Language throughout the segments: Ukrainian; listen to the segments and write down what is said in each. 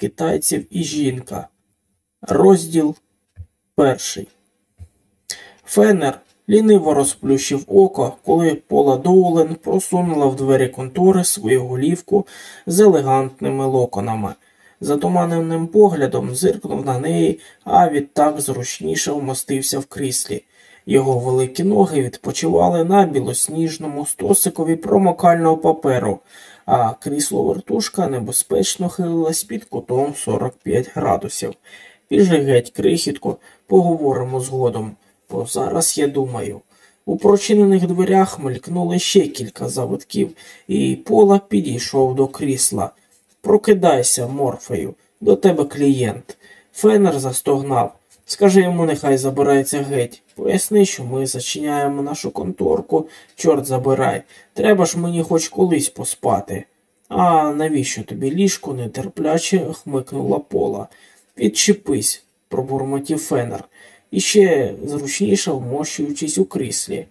китайців і жінка. Розділ перший. Феннер ліниво розплющив око, коли Пола Доулен просунула в двері контори свою голівку з елегантними локонами. Затуманеним поглядом зиркнув на неї, а відтак зручніше вмостився в кріслі. Його великі ноги відпочивали на білосніжному стосикові промокального паперу, а крісло вертушка небезпечно хилилось під кутом 45 градусів. Біжи геть, крихітко, поговоримо згодом, бо зараз я думаю. У прочинених дверях мелькнули ще кілька завитків, і Пола підійшов до крісла. Прокидайся, морфею, до тебе клієнт. Фенер застогнав. Скажи йому, нехай забирається геть. Поясни, що ми зачиняємо нашу конторку, чорт забирай. Треба ж мені хоч колись поспати. А навіщо тобі ліжко нетерпляче хмикнула пола. Відчепись, пробурмотів фенер, іще зручніше вмощуючись у кріслі.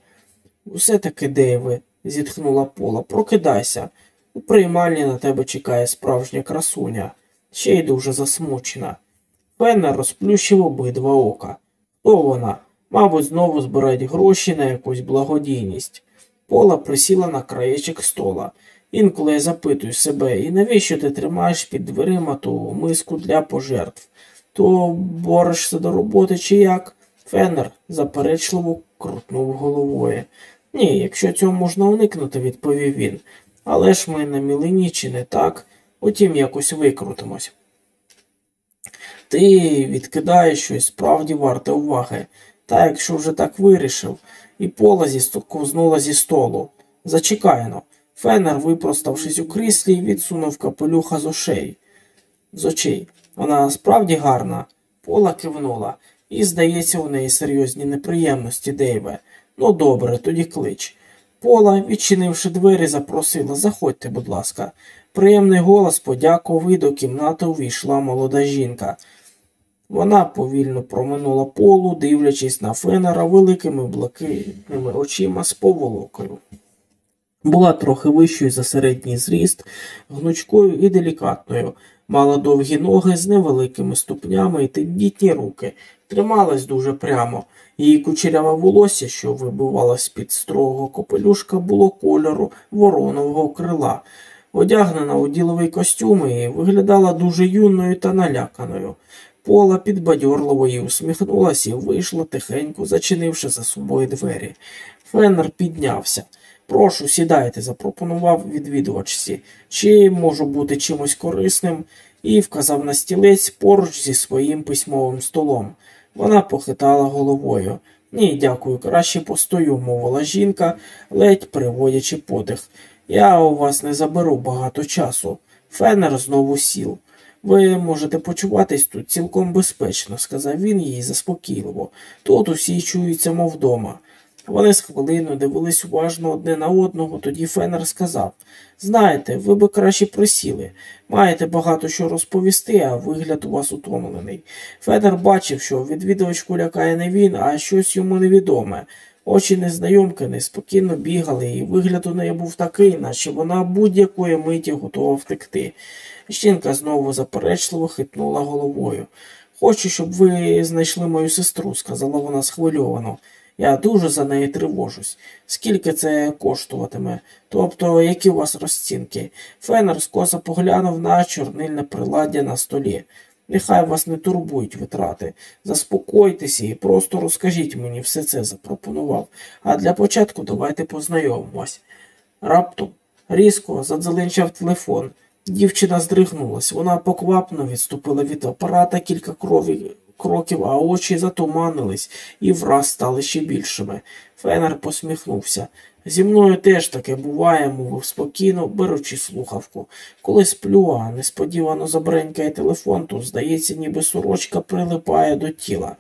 Усе таки, Дейве, зітхнула пола, прокидайся. У приймальні на тебе чекає справжня красуня, ще й дуже засмучена. Феннер розплющив обидва ока. Хто вона? Мабуть, знову збирають гроші на якусь благодійність. Пола присіла на краєчок стола. Інколи я запитую себе, і навіщо ти тримаєш під дверима ту миску для пожертв? То борешся до роботи чи як? Феннер заперечливо крутнув головою. Ні, якщо цього можна уникнути, відповів він. Але ж ми на мілині чи не так, утім якось викрутимось. Ти відкидаєш щось справді варте уваги, та якщо вже так вирішив, і пола ковзнула зі столу. Зачекайно. Фенер, випроставшись у кріслі, відсунув капелюха з очей. З очей. Вона справді гарна. Пола кивнула, і, здається, у неї серйозні неприємності, Дейве. Ну, добре, тоді клич. Пола, відчинивши двері, запросила Заходьте, будь ласка. Приємний голос подякував і до кімнати увійшла молода жінка. Вона повільно проминула полу, дивлячись на фенера великими блакитними очима з поволокою. Була трохи вищою за середній зріст, гнучкою і делікатною, мала довгі ноги з невеликими ступнями і тендітні руки, трималась дуже прямо. Її кучеряве волосся, що вибивалось під строгого копелюшка, було кольору воронового крила. Одягнена у діловий костюм і виглядала дуже юною та наляканою. Пола підбадьорливо їй усміхнулася і вийшла тихенько, зачинивши за собою двері. Феннер піднявся. Прошу, сідайте, запропонував відвідувачці, чи можу бути чимось корисним, і вказав на стілець поруч зі своїм письмовим столом. Вона похитала головою. Ні, дякую, краще постою, мовила жінка, ледь приводячи подих. Я у вас не заберу багато часу. Феннер знову сів. Ви можете почуватись тут цілком безпечно, сказав він їй заспокійливо. Тут усі чуються, мов вдома. Вони з хвилину дивились уважно одне на одного, тоді Фенер сказав Знаєте, ви би краще присіли. Маєте багато що розповісти, а вигляд у вас утомлений. Федер бачив, що відвідувачку лякає не він, а щось йому невідоме. Очі незнайомки неспокійно бігали, і вигляд у неї був такий, наче вона будь-якої миті готова втекти. Жінка знову заперечливо хитнула головою. Хочу, щоб ви знайшли мою сестру, сказала вона схвильовано. Я дуже за неї тривожусь. Скільки це коштуватиме? Тобто, які у вас розцінки? Фенер скоса поглянув на чорнильне приладдя на столі. Нехай вас не турбують витрати. Заспокойтеся і просто розкажіть мені все це запропонував. А для початку давайте познайомимось. Раптом різко задзеленчав телефон. Дівчина здригнулась. Вона поквапно відступила від апарата кілька крові кроків, а очі затуманились і враз стали ще більшими. Фенер посміхнувся. Зі мною теж таке буває, мовив спокійно, беручи слухавку. Коли сплю, а несподівано забренькає телефон, то, здається, ніби сорочка прилипає до тіла.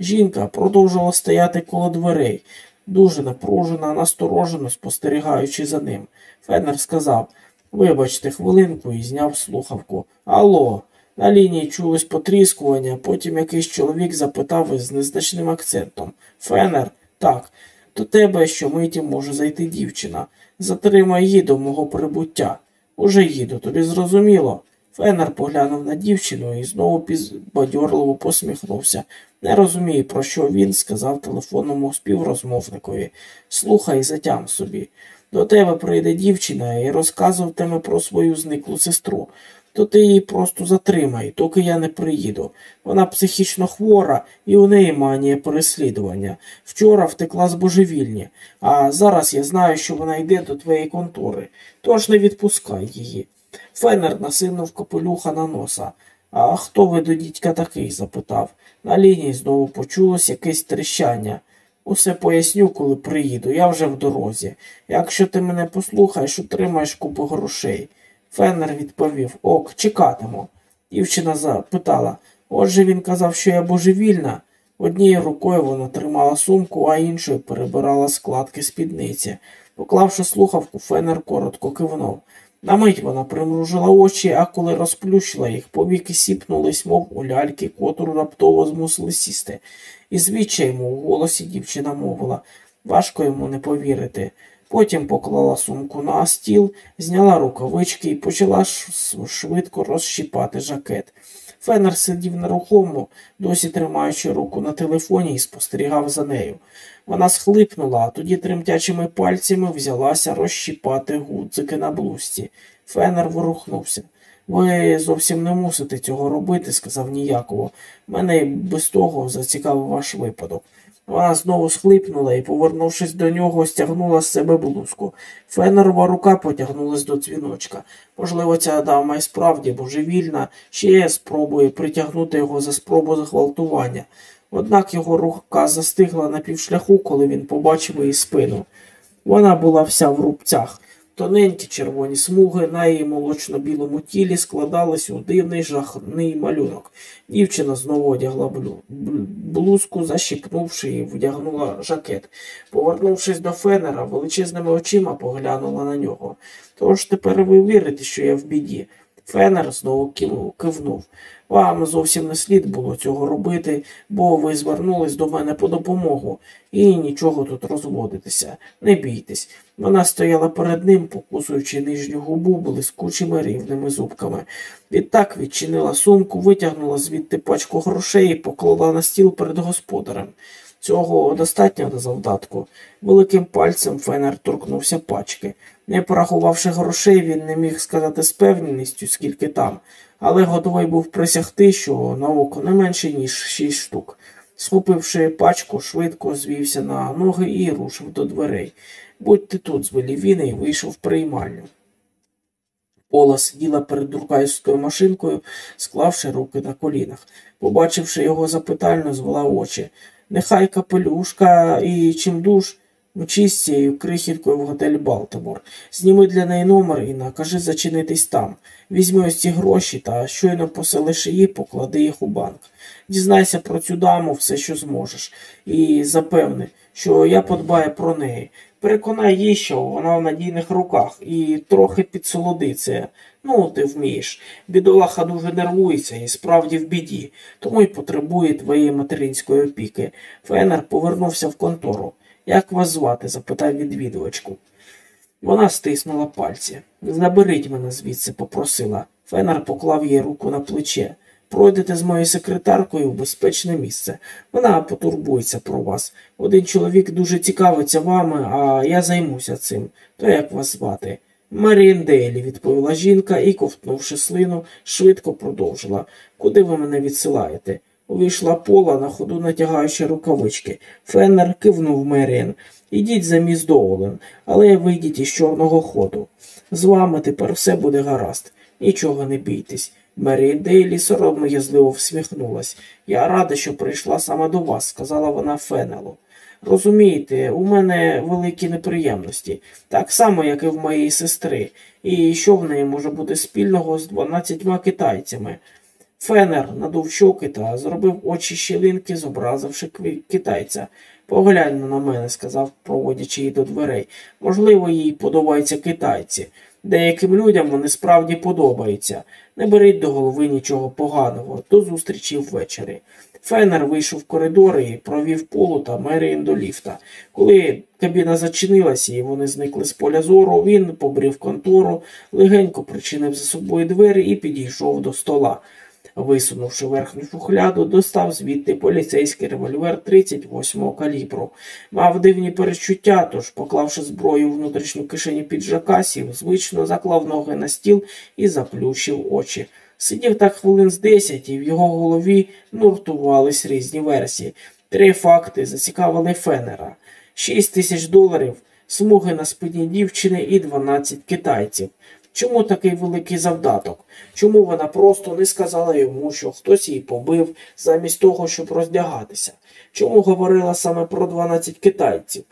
Жінка продовжувала стояти коло дверей, дуже напружена, насторожено спостерігаючи за ним. Фенер сказав Вибачте, хвилинку і зняв слухавку. Алло. На лінії чулось потріскування, потім якийсь чоловік запитав із незначним акцентом Фенер, так, до тебе щомиті може зайти дівчина. Затримай її до мого прибуття. Уже їду, тобі зрозуміло. Фенер поглянув на дівчину і знову підбадьорливо посміхнувся. Не розумію, про що він сказав телефонному співрозмовникові. Слухай, затям собі. До тебе прийде дівчина і розказуватиме про свою зниклу сестру. То ти її просто затримай, доки я не приїду. Вона психічно хвора і у неї манія переслідування. Вчора втекла з божевільні, а зараз я знаю, що вона йде до твоєї контори. Тож не відпускай її. Фенер насинув капелюха на носа. А хто ви до дідька такий? запитав. На лінії знову почулось якесь тріщання. Усе поясню, коли приїду, я вже в дорозі. Якщо ти мене послухаєш, отримаєш купу грошей. Феннер відповів Ок, чекатиму. Дівчина запитала Отже він казав, що я божевільна. Однією рукою вона тримала сумку, а іншою перебирала складки спідниці. Поклавши слухавку, Феннер коротко кивнув. На мить вона примружила очі, а коли розплющила їх, повіки сіпнулись, мов у ляльки, котру раптово змусили сісти. І звідчай йому у голосі дівчина мовила важко йому не повірити. Потім поклала сумку на стіл, зняла рукавички і почала швидко розщіпати жакет. Фенер сидів нерухомо, досі тримаючи руку на телефоні і спостерігав за нею. Вона схлипнула, а тоді тремтячими пальцями взялася розщіпати гудзики на блузці. Фенер ворухнувся. Ви зовсім не мусите цього робити, сказав ніяково. Мене без того зацікавив ваш випадок. Вона знову схлипнула і, повернувшись до нього, стягнула з себе блузку. Фенерова рука потягнулась до дзвіночка. Можливо, ця дама і справді божевільна, ще спробує притягнути його за спробу зґвалтування. Однак його рука застигла на півшляху, коли він побачив її спину. Вона була вся в рубцях. Тоненькі червоні смуги на її молочно-білому тілі складались у дивний жахний малюнок. Дівчина знову одягла блузку, защіпнувши і вдягнула жакет. Повернувшись до фенера, величезними очима поглянула на нього. Тож тепер ви вірите, що я в біді. Фенер знову кивнув. Вам зовсім не слід було цього робити, бо ви звернулись до мене по допомогу і нічого тут розводитися. Не бійтесь. Вона стояла перед ним, покусуючи нижню губу блискучими рівними зубками. Відтак відчинила сумку, витягнула звідти пачку грошей і поклала на стіл перед господарем. Цього достатньо до завдатку. Великим пальцем Фенер торкнувся пачки. Не порахувавши грошей, він не міг сказати з певністю, скільки там, але готовий був присягти, що на око не менше, ніж шість штук. Схопивши пачку, швидко звівся на ноги і рушив до дверей. Будьте тут, звелів він і вийшов в приймальню. Пола сиділа перед друкарською машинкою, склавши руки на колінах. Побачивши його запитально, звела очі. Нехай капелюшка і чим душ Мчись цією крихіткою в готель Балтимор. Зніми для неї номер і накажи зачинитись там. Візьми ось ці гроші та щойно поселиш її, поклади їх у банк. Дізнайся про цю даму все, що зможеш, і запевни, що я подбаю про неї. Переконай її, що вона в надійних руках і трохи підсолодиться. Ну, ти вмієш. Бідолаха дуже нервується і справді в біді, тому й потребує твоєї материнської опіки. Фенер повернувся в контору. Як вас звати? запитав відвідувачку. Вона стиснула пальці. Заберіть мене звідси, попросила. Фенер поклав їй руку на плече. Пройдете з моєю секретаркою в безпечне місце. Вона потурбується про вас. Один чоловік дуже цікавиться вами, а я займуся цим. То як вас звати? Марін Дейлі, відповіла жінка і, ковтнувши слину, швидко продовжила. Куди ви мене відсилаєте? Увійшла пола, на ходу натягаючи рукавички. Феннер кивнув Меріан. Ідіть за міс Доулен, але вийдіть із чорного ходу. З вами тепер все буде гаразд. Нічого не бійтесь. Мері Дейлі соромно язливо всміхнулась. Я рада, що прийшла саме до вас, сказала вона Фенелу. Розумієте, у мене великі неприємності, так само, як і в моєї сестри, і що в неї може бути спільного з дванадцятьма китайцями. Фенер надув щоки та зробив очі щілинки, зобразивши китайця. Поглянь на мене, сказав, проводячи її до дверей. Можливо, їй подобаються китайці. Деяким людям вони справді подобаються. Не беріть до голови нічого поганого, до зустрічі ввечері. Фенер вийшов в коридор і провів полу та Меріїн до ліфта. Коли кабіна зачинилася і вони зникли з поля зору, він побрів контору, легенько причинив за собою двері і підійшов до стола. Висунувши верхню шухляду, достав звідти поліцейський револьвер 38-го калібру. Мав дивні перечуття, тож, поклавши зброю в внутрішню кишеню піджака, сів, звично заклав ноги на стіл і заплющив очі. Сидів так хвилин з десять, і в його голові нуртувались різні версії. Три факти зацікавили Фенера: шість тисяч доларів, смуги на спині дівчини і дванадцять китайців. Чому такий великий завдаток? Чому вона просто не сказала йому, що хтось її побив, замість того, щоб роздягатися? Чому говорила саме про 12 китайців?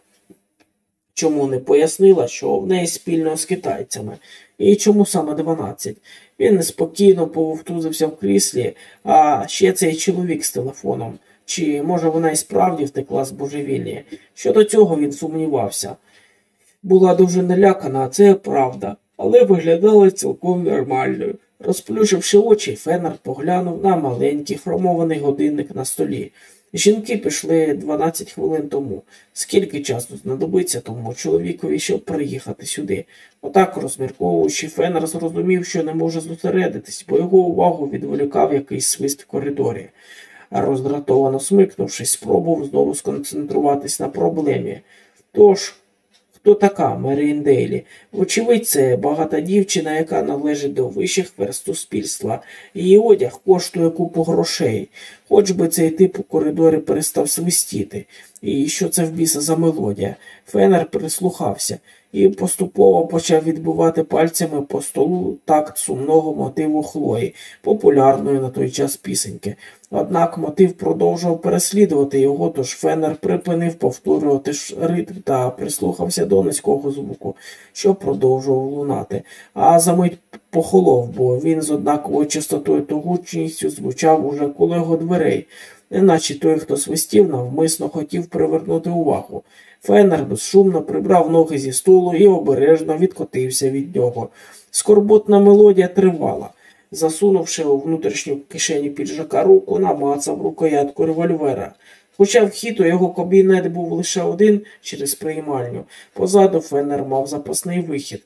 Чому не пояснила, що в неї спільно з китайцями? І чому саме 12? Він неспокійно пововтузився в кріслі, а ще цей чоловік з телефоном. Чи, може, вона і справді втекла з божевілля? Щодо цього він сумнівався. Була дуже налякана, це правда але виглядала цілком нормальною. Розплющивши очі, Фенер поглянув на маленький хромований годинник на столі. Жінки пішли 12 хвилин тому. Скільки часу знадобиться тому чоловікові, щоб приїхати сюди? Отак, розмірковуючи, Фенер зрозумів, що не може зосередитись, бо його увагу відволікав якийсь свист в коридорі. Роздратовано смикнувшись, спробував знову сконцентруватись на проблемі. Тож, Хто така Мерін Дейлі? Вочевидь, це багата дівчина, яка належить до вищих верст суспільства. Її одяг коштує купу грошей, хоч би цей тип у коридорі перестав свистіти. І що це в біса за мелодія? Фенер прислухався і поступово почав відбивати пальцями по столу такт сумного мотиву Хлої, популярної на той час пісеньки. Однак мотив продовжував переслідувати його, тож Фенер припинив повторювати ритм та прислухався до низького звуку, що продовжував лунати, а за мить похолов, бо він з однаковою частотою та гучністю звучав уже коло його дверей, неначе той, хто свистів, навмисно хотів привернути увагу. Фенер безшумно прибрав ноги зі столу і обережно відкотився від нього. Скорботна мелодія тривала. Засунувши у внутрішню кишеню піджака руку, намацав рукоятку револьвера. Хоча вхід у його кабінет був лише один через приймальню, позаду Фенер мав запасний вихід,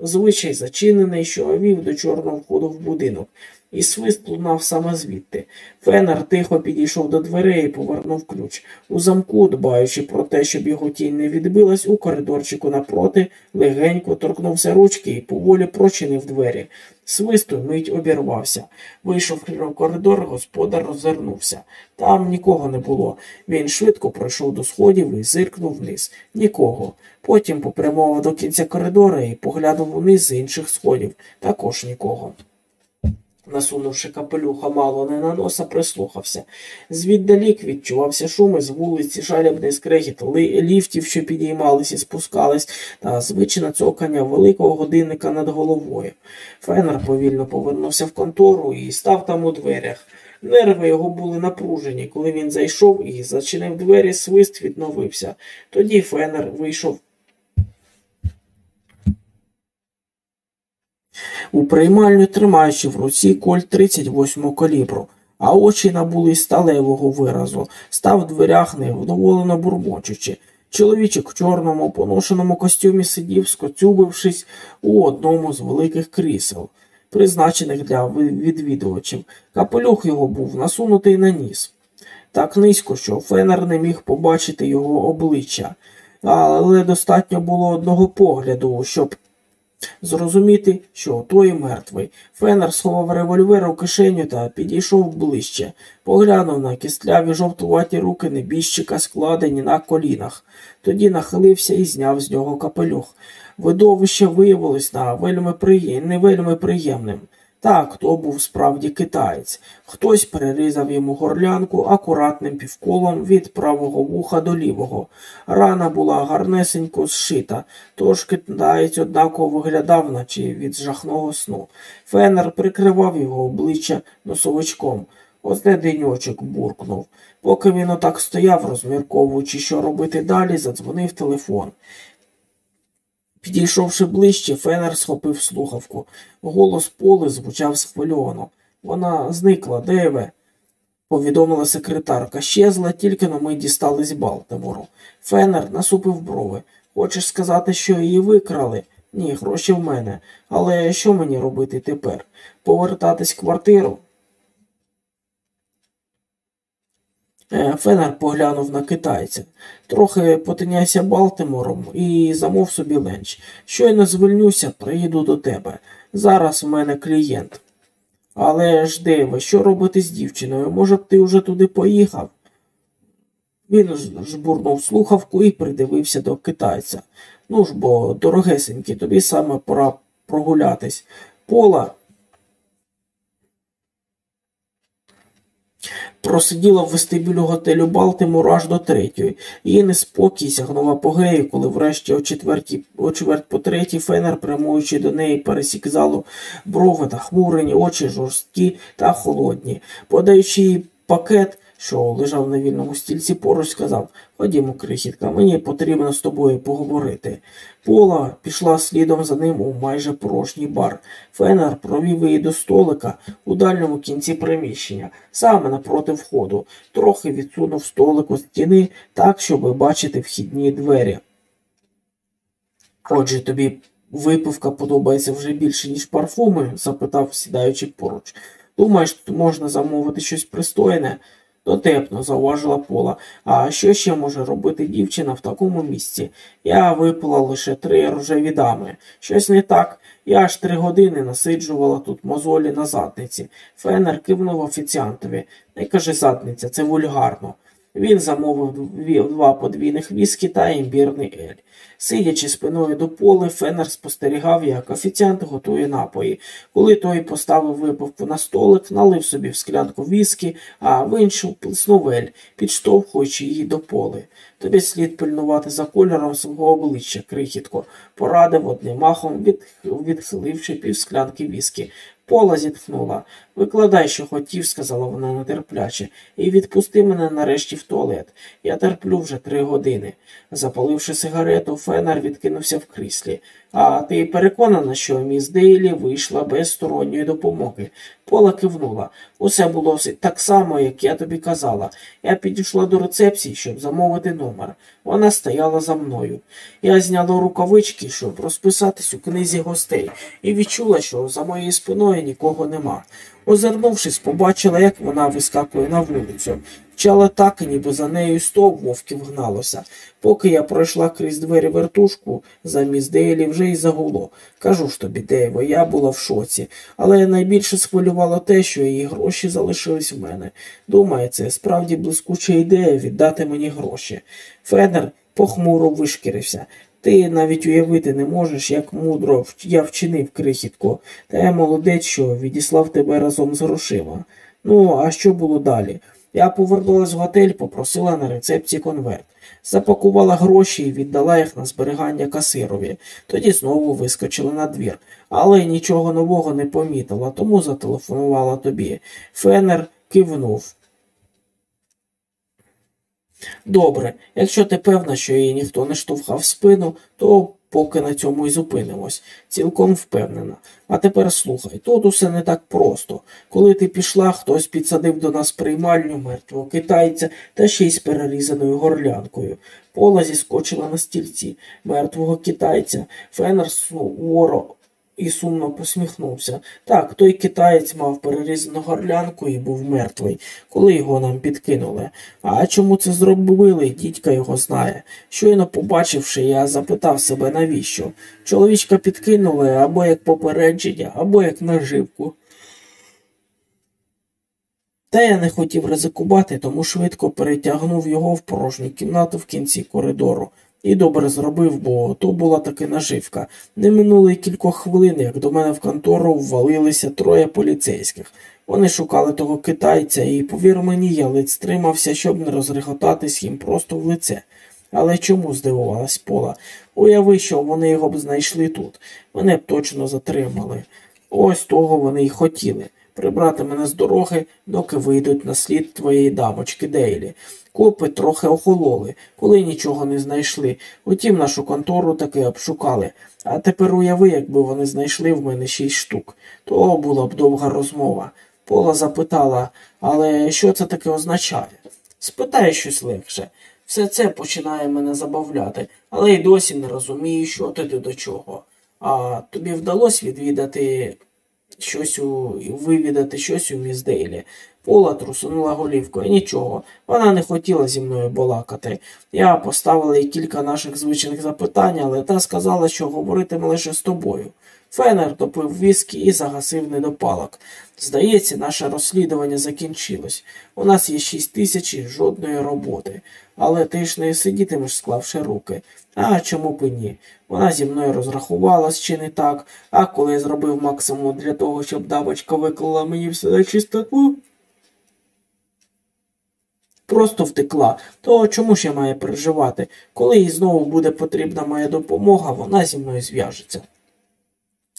зазвичай зачинений, що вів до чорного входу в будинок і свист лунав саме звідти. Фенер тихо підійшов до дверей і повернув ключ. У замку, дбаючи про те, щоб його тінь не відбилась, у коридорчику напроти легенько торкнувся ручки і поволі прочинив двері. Свист мить обірвався. Вийшов в коридор, господар розвернувся. Там нікого не було. Він швидко пройшов до сходів і зиркнув вниз. Нікого. Потім попрямував до кінця коридора і поглянув вниз з інших сходів. Також нікого насунувши капелюха мало не на носа, прислухався. Звіддалік відчувався шум із вулиці, жалібний скрегіт, ліфтів, що підіймались і спускались, та звичне цокання великого годинника над головою. Фенер повільно повернувся в контору і став там у дверях. Нерви його були напружені. Коли він зайшов і зачинив двері, свист відновився. Тоді Фенер вийшов у приймальню тримаючи в руці кольт 38 калібру, а очі набули сталевого виразу, став дверях невдоволено бурмочучи. Чоловічок в чорному поношеному костюмі сидів, скоцюбившись у одному з великих крісел, призначених для відвідувачів. Капелюх його був насунутий на ніс. Так низько, що Фенер не міг побачити його обличчя, але достатньо було одного погляду, щоб Зрозуміти, що той мертвий. Фенер сховав револьвер у кишеню та підійшов ближче, поглянув на кістляві жовтуваті руки небіжчика, складені на колінах, тоді нахилився і зняв з нього капелюх. Видовище виявилось на вельми приєм... не вельми приємним. Так, то був справді китаєць. Хтось перерізав йому горлянку акуратним півколом від правого вуха до лівого. Рана була гарнесенько зшита, тож китаєць однаково виглядав, наче від жахного сну. Фенер прикривав його обличчя носовичком. Одне деньочок буркнув. Поки він отак стояв, розмірковуючи, що робити далі, задзвонив телефон. Підійшовши ближче, Фенер схопив слухавку. Голос Поли звучав схвильовано. Вона зникла, де ви? повідомила секретарка. Щезла, тільки но ми дістались Балтимору. Фенер насупив брови. Хочеш сказати, що її викрали? Ні, гроші в мене. Але що мені робити тепер? Повертатись в квартиру? Е, Фенер поглянув на китайця. Трохи потиняйся Балтимором і замов собі ленч. Щойно звільнюся, приїду до тебе. Зараз в мене клієнт. Але ж, Дейве, що робити з дівчиною? Може б ти вже туди поїхав? Він жбурнув слухавку і придивився до китайця. Ну ж бо, дорогесенький, тобі саме пора прогулятись. Пола просиділа в вестибюлю готелю Балтимор аж до третьої. Її неспокій сягнув апогею, коли врешті о четвертій, о чверть по третій фенер, прямуючи до неї, пересік залу брови та хмурені, очі жорсткі та холодні. Подаючи їй пакет, що лежав на вільному стільці поруч, сказав Ходімо, крихітка, мені потрібно з тобою поговорити. Пола пішла слідом за ним у майже порожній бар. Фенер провів її до столика у дальньому кінці приміщення, саме напроти входу, трохи відсунув столик у стіни так, щоб бачити вхідні двері. Отже, тобі випивка подобається вже більше, ніж парфуми? запитав, сідаючи поруч. Думаєш, тут можна замовити щось пристойне? Дотепно, зауважила Пола. А що ще може робити дівчина в такому місці? Я випила лише три рожеві дами. Щось не так. Я аж три години насиджувала тут мозолі на задниці. Фенер кивнув офіціантові. Не каже задниця, це вульгарно. Він замовив два подвійних віскі та імбірний ель. Сидячи спиною до поли, Фенер спостерігав, як офіціант готує напої. Коли той поставив випивку на столик, налив собі в склянку віскі, а в іншу плеснув ель, підштовхуючи її до поли. Тобі слід пильнувати за кольором свого обличчя, крихітко, порадив одним махом, відхиливши півсклянки віскі. Пола зітхнула. Викладай, що хотів, сказала вона нетерпляче, і відпусти мене нарешті в туалет. Я терплю вже три години. Запаливши сигарету, Фенер відкинувся в кріслі. А ти переконана, що міс Дейлі вийшла без сторонньої допомоги. Пола кивнула. Усе було так само, як я тобі казала. Я підійшла до рецепції, щоб замовити номер. Вона стояла за мною. Я зняла рукавички, щоб розписатись у книзі гостей, і відчула, що за моєю спиною нікого нема. Озирнувшись, побачила, як вона вискакує на вулицю. Вчала так, ніби за нею сто вовків гналося. Поки я пройшла крізь двері вертушку, замість Дейлі вже й загуло. Кажу ж тобі, Дейво, я була в шоці, але найбільше схвилювало те, що її гроші залишились в мене. Думаю, це справді блискуча ідея віддати мені гроші. Федер похмуро вишкірився. Ти навіть уявити не можеш, як мудро я вчинив крихітко, та я молодець, що відіслав тебе разом з грошима. Ну, а що було далі? Я повернулась в готель, попросила на рецепції конверт, запакувала гроші і віддала їх на зберігання касирові. Тоді знову вискочила на двір, але нічого нового не помітила, тому зателефонувала тобі. Фенер кивнув. Добре, якщо ти певна, що її ніхто не штовхав в спину, то поки на цьому і зупинимось, цілком впевнена. А тепер слухай, тут усе не так просто. Коли ти пішла, хтось підсадив до нас приймальню мертвого китайця та ще й з перерізаною горлянкою. Пола зіскочила на стільці мертвого китайця, Фенер суворо і сумно посміхнувся. Так, той китаєць мав перерізану горлянку і був мертвий, коли його нам підкинули. А чому це зробили, дідька його знає. Щойно побачивши, я запитав себе, навіщо. Чоловічка підкинули або як попередження, або як наживку. Та я не хотів ризикувати, тому швидко перетягнув його в порожню кімнату в кінці коридору. І добре зробив, бо то була таки наживка. Не минуло й кількох хвилин, як до мене в контору ввалилися троє поліцейських. Вони шукали того китайця, і, повір мені, я ледь стримався, щоб не розреготатись їм просто в лице. Але чому здивувалась Пола? Уяви, що вони його б знайшли тут. Мене б точно затримали. Ось того вони й хотіли прибрати мене з дороги, доки вийдуть на слід твоєї дамочки Дейлі. Копи трохи охололи, коли нічого не знайшли. Утім, нашу контору таки обшукали. А тепер уяви, якби вони знайшли в мене шість штук. То була б довга розмова. Пола запитала, але що це таке означає? Спитай щось легше. Все це починає мене забавляти, але й досі не розумію, що ти до чого. А тобі вдалося відвідати щось у вивідати щось у міздейлі. Пола трусунула голівкою. Нічого, вона не хотіла зі мною балакати. Я поставила їй кілька наших звичних запитань, але та сказала, що говоритиме лише з тобою. Фенер допив віскі і загасив недопалок. Здається, наше розслідування закінчилось. У нас є шість тисяч і жодної роботи. Але ти ж не сидітимеш, склавши руки. А чому б і ні? Вона зі мною розрахувалась чи не так, а коли я зробив максимум для того, щоб дамочка виклала мені все на чистоту, просто втекла, то чому ж я маю переживати? Коли їй знову буде потрібна моя допомога, вона зі мною зв'яжеться.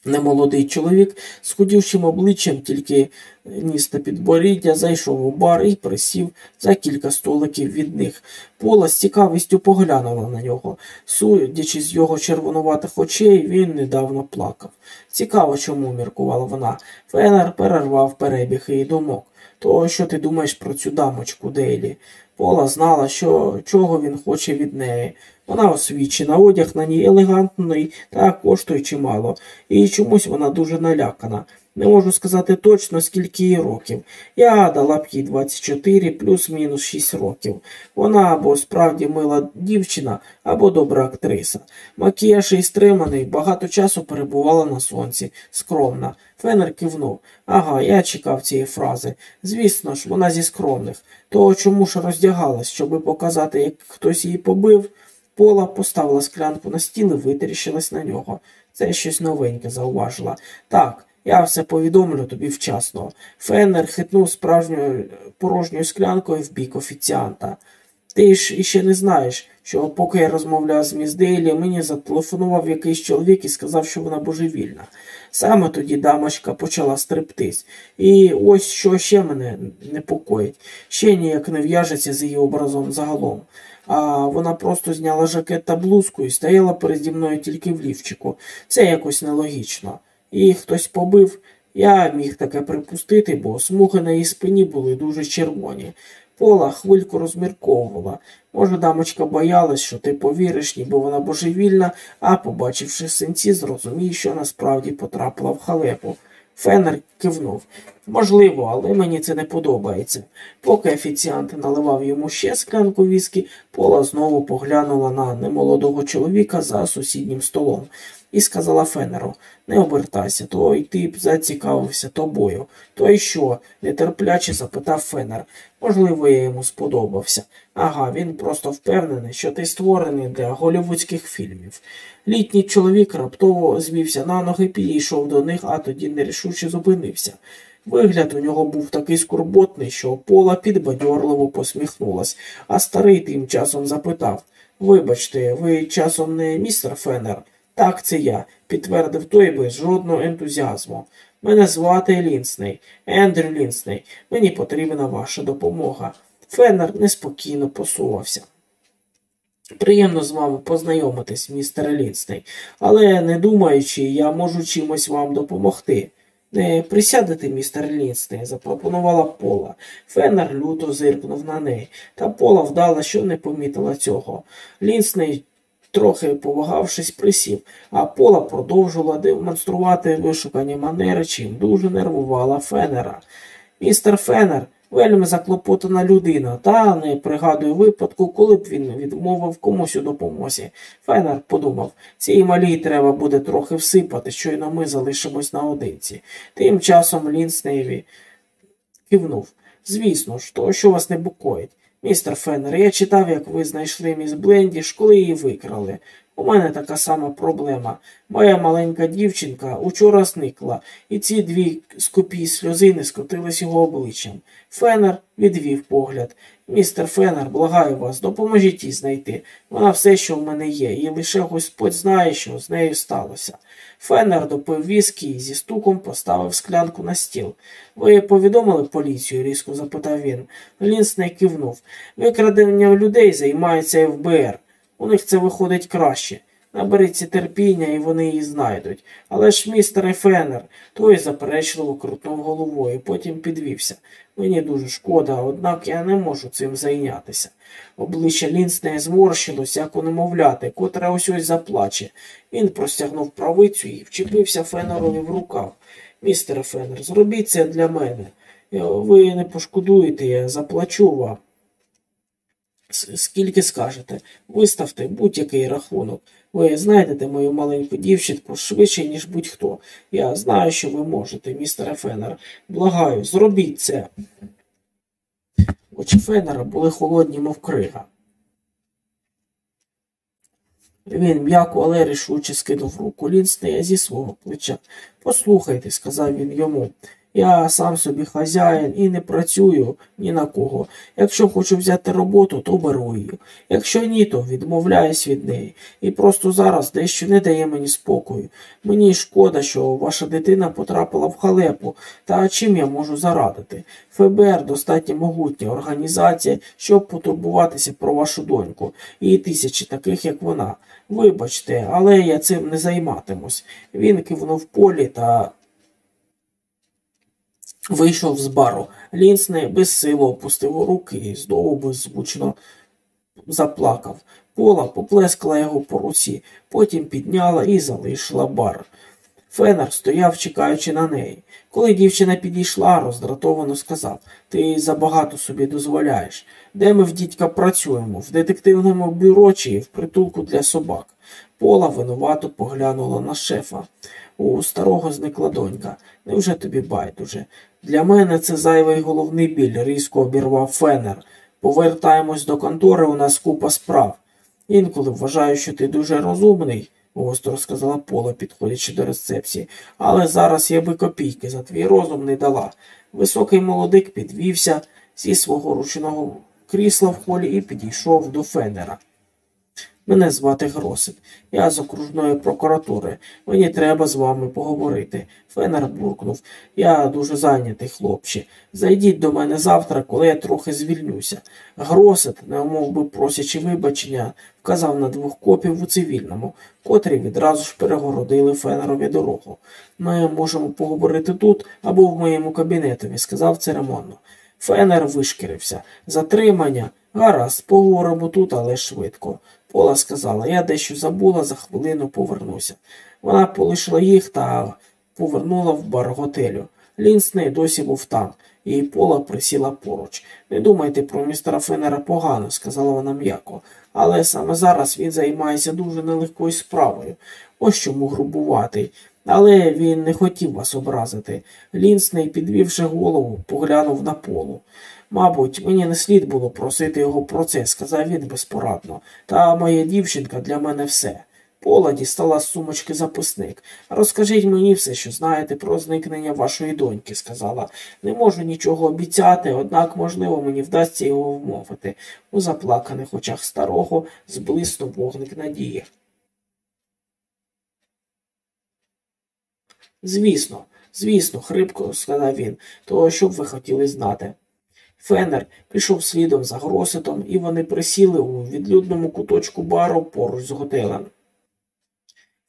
Немолодий чоловік з худівшим обличчям тільки ніс та підборіддя, зайшов у бар і присів за кілька столиків від них. Пола з цікавістю поглянула на нього. Судячи з його червонуватих очей, він недавно плакав. Цікаво, чому, міркувала вона. Фенер перервав перебіг її думок. То що ти думаєш про цю дамочку Дейлі? Пола знала, що чого він хоче від неї. Вона освічена, одяг на ній елегантний та коштує чимало, і чомусь вона дуже налякана. Не можу сказати точно, скільки їй років. Я дала б їй 24 плюс-мінус 6 років. Вона або справді мила дівчина, або добра актриса. Макіяж і стриманий, багато часу перебувала на сонці, скромна. Фенер кивнув. Ага, я чекав цієї фрази. Звісно ж, вона зі скромних. То чому ж роздягалась, щоби показати, як хтось її побив? Пола поставила склянку на стіл і витріщилась на нього. Це щось новеньке зауважила. Так, я все повідомлю тобі вчасно. Феннер хитнув справжньою порожньою склянкою в бік офіціанта. Ти ж іще не знаєш, що поки я розмовляв з Міздейлі, мені зателефонував якийсь чоловік і сказав, що вона божевільна. Саме тоді дамочка почала стриптись. І ось що ще мене непокоїть, ще ніяк не в'яжеться з її образом загалом. А вона просто зняла жакет та блузку і стояла переді мною тільки в лівчику. Це якось нелогічно. Її хтось побив. Я міг таке припустити, бо смуги на її спині були дуже червоні. Пола хвильку розмірковувала. Може, дамочка боялась, що ти повіриш, ніби вона божевільна, а, побачивши синці, зрозуміє, що насправді потрапила в халепу. Фенер кивнув. Можливо, але мені це не подобається. Поки офіціант наливав йому ще склянку віскі, Пола знову поглянула на немолодого чоловіка за сусіднім столом і сказала Фенеру не обертайся, той тип зацікавився тобою. То й що? нетерпляче запитав Фенер. Можливо, я йому сподобався. Ага, він просто впевнений, що ти створений для голівудських фільмів. Літній чоловік раптово звівся на ноги, підійшов до них, а тоді нерішуче зупинився. Вигляд у нього був такий скорботний, що пола підбадьорливо посміхнулась, а старий тим часом запитав Вибачте, ви часом не містер Феннер?» Так, це я, підтвердив той без жодного ентузіазму. Мене звати Лінсней, Ендрю Лінсней. Мені потрібна ваша допомога. Феннер неспокійно посувався. Приємно з вами познайомитись, містер Лінсней, але не думаючи, я можу чимось вам допомогти. Не присядете, містер Лінсней, запропонувала Пола. Феннер люто зиркнув на неї, та Пола вдала, що не помітила цього. Лінсней трохи повагавшись, присів, а Пола продовжувала демонструвати вишукані манери, чим дуже нервувала Фенера. Містер Фенер вельми заклопотана людина, та не пригадую випадку, коли б він відмовив комусь у допомозі. Фенер подумав, цій малій треба буде трохи всипати, щойно ми залишимось наодинці. Тим часом він знехотя кивнув. Звісно ж, то що вас непокоїть. Містер Феннер, я читав, як ви знайшли міс Блендіш, коли її викрали. У мене така сама проблема. Моя маленька дівчинка учора зникла, і ці дві скупі сльозини скотились його обличчям. Феннер відвів погляд. Містер Феннер, благаю вас, допоможіть її знайти. Вона все, що в мене є, і лише Господь знає, що з нею сталося. Феннер допив віскі і зі стуком поставив склянку на стіл. Ви повідомили поліцію? різко запитав він. Лінс не кивнув. Викраденням людей займається ФБР. У них це виходить краще. Наберіться терпіння, і вони її знайдуть. Але ж, містер Феннер, той заперечливо крутнув головою, потім підвівся. Мені дуже шкода, однак я не можу цим зайнятися. Обличчя Лінснея зморщилось, як у немовляти, котре ось ось заплаче. Він простягнув правицю і вчепився Фенерові в рукав. Містер Феннер, зробіть це для мене. Ви не пошкодуєте, я заплачу вам. Скільки скажете, виставте будь-який рахунок. Ви знайдете мою маленьку дівчинку швидше, ніж будь-хто. Я знаю, що ви можете, містере Феннер. Благаю, зробіть це. Очі Феннера були холодні, мов крига. Він м'яко, але рішуче скинув руку Лінстея зі свого плеча. Послухайте, сказав він йому, я сам собі хазяїн і не працюю ні на кого. Якщо хочу взяти роботу, то беру її. Якщо ні, то відмовляюсь від неї. І просто зараз дещо не дає мені спокою. Мені шкода, що ваша дитина потрапила в халепу, та чим я можу зарадити? ФБР достатньо могутня організація, щоб потурбуватися про вашу доньку, і тисячі таких, як вона. Вибачте, але я цим не займатимусь. Він кивнув полі та Вийшов з бару. Лінсне безсило опустив руки і знову беззвучно заплакав. Пола поплескала його по руці, потім підняла і залишила бар. Фенер стояв, чекаючи на неї. Коли дівчина підійшла, роздратовано сказав Ти забагато собі дозволяєш. Де ми в дідька працюємо? В детективному бюро чи в притулку для собак. Пола винувато поглянула на шефа. У старого зникла донька. Невже тобі байдуже? Для мене це зайвий головний біль, різко обірвав Фенер. Повертаємось до контори, у нас купа справ. Інколи вважаю, що ти дуже розумний, гостро сказала Пола, підходячи до рецепції, але зараз я би копійки за твій розум не дала. Високий молодик підвівся зі свого ручного крісла в холі і підійшов до Фенера. Мене звати Гросик. Я з окружної прокуратури. Мені треба з вами поговорити. Фенер буркнув. Я дуже зайнятий, хлопче. Зайдіть до мене завтра, коли я трохи звільнюся. Гросит, не умов би просячи вибачення, вказав на двох копів у цивільному, котрі відразу ж перегородили Фенерові дорогу. Ми можемо поговорити тут або в моєму кабінетові, сказав церемонно. Фенер вишкірився. Затримання. Гаразд, поговоримо тут, але швидко. Пола сказала, я дещо забула, за хвилину повернуся. Вона полишила їх та повернула в бар готелю. Лінсней досі був там, і Пола присіла поруч. Не думайте про містера Фенера погано, сказала вона м'яко, але саме зараз він займається дуже нелегкою справою. Ось чому грубуватий. Але він не хотів вас образити. Лінсней, підвівши голову, поглянув на полу. Мабуть, мені не слід було просити його про це, сказав він безпорадно. Та моя дівчинка для мене все. Пола дістала з сумочки записник. Розкажіть мені все, що знаєте про зникнення вашої доньки, сказала. Не можу нічого обіцяти, однак, можливо, мені вдасться його вмовити. У заплаканих очах старого зблиснув вогник надії. Звісно, звісно, хрипко сказав він, то що б ви хотіли знати. Фенер пішов слідом за Гроситом, і вони присіли у відлюдному куточку бару поруч з готелем.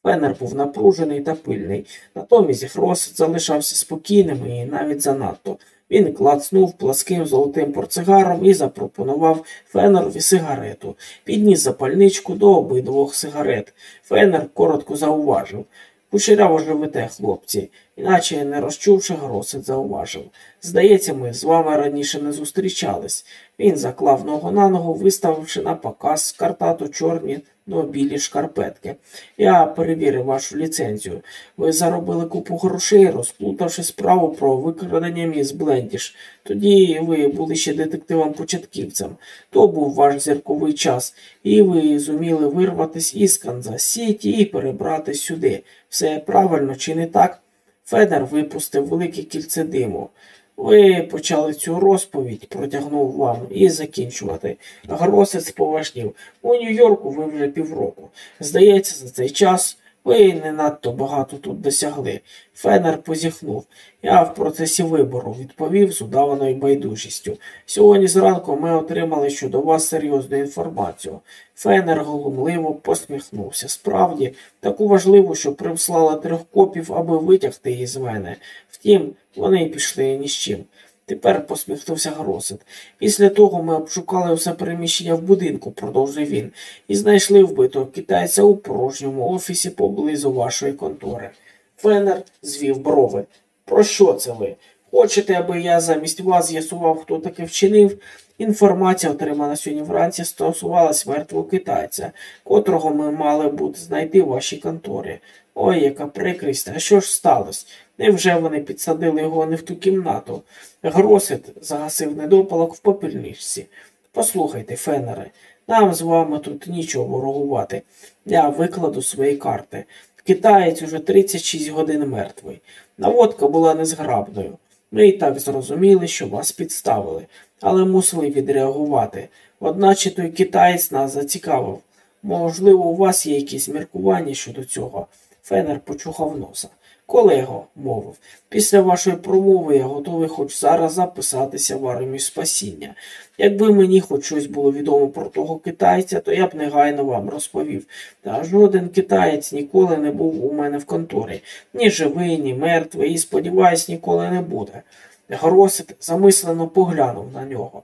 Фенер був напружений та пильний, натомість Гросит залишався спокійним і навіть занадто. Він клацнув пласким золотим портсигаром і запропонував Фенерові сигарету, підніс запальничку до обидвох сигарет. Фенер коротко зауважив Кучеряво живете, хлопці, іначе не розчувши, Гросит зауважив. Здається, ми з вами раніше не зустрічались. Він заклав ногу на ногу, виставивши на показ картату чорні до білі шкарпетки. Я перевірив вашу ліцензію. Ви заробили купу грошей, розплутавши справу про викрадення міс Блендіш. Тоді ви були ще детективом-початківцем. То був ваш зірковий час, і ви зуміли вирватися із Канзас Сіті і перебратись сюди. Все правильно чи не так? Федер випустив велике кільце диму. Ви почали цю розповідь, протягнув вам і закінчувати. Гросець поважнів. У Нью-Йорку ви вже півроку. Здається, за цей час Ви не надто багато тут досягли. Фенер позіхнув. Я в процесі вибору, відповів з удаваною байдужістю. Сьогодні зранку ми отримали щодо вас серйозну інформацію. Фенер голумливо посміхнувся. Справді, таку важливу, що прислала трьох копів, аби витягти її з мене. Втім, вони пішли ні з чим. Тепер посміхнувся Гросет. Після того ми обшукали все переміщення в будинку, продовжив він, і знайшли вбитого китайця у порожньому офісі поблизу вашої контори. Фенер звів брови. Про що це ви? Хочете, аби я замість вас з'ясував, хто таке вчинив? Інформація, отримана сьогодні вранці, стосувалась мертвого китайця, котрого ми мали б знайти в вашій конторі. Ой, яка прикрість, а що ж сталося? Невже вони підсадили його не в ту кімнату? Гросит загасив недопалок в попільничці. Послухайте, Фенере, нам з вами тут нічого ворогувати. Я викладу свої карти. Китаєць уже 36 годин мертвий. Наводка була незграбною. Ми і так зрозуміли, що вас підставили, але мусили відреагувати. Одначе той китаєць нас зацікавив. Можливо, у вас є якісь міркування щодо цього. Фенер почухав носа. Колего, мовив, після вашої промови я готовий хоч зараз записатися в армію спасіння. Якби мені хоч щось було відомо про того китайця, то я б негайно вам розповів. Та жоден китаєць ніколи не був у мене в конторі. Ні живий, ні мертвий, і, сподіваюсь, ніколи не буде. Гросит замислено поглянув на нього.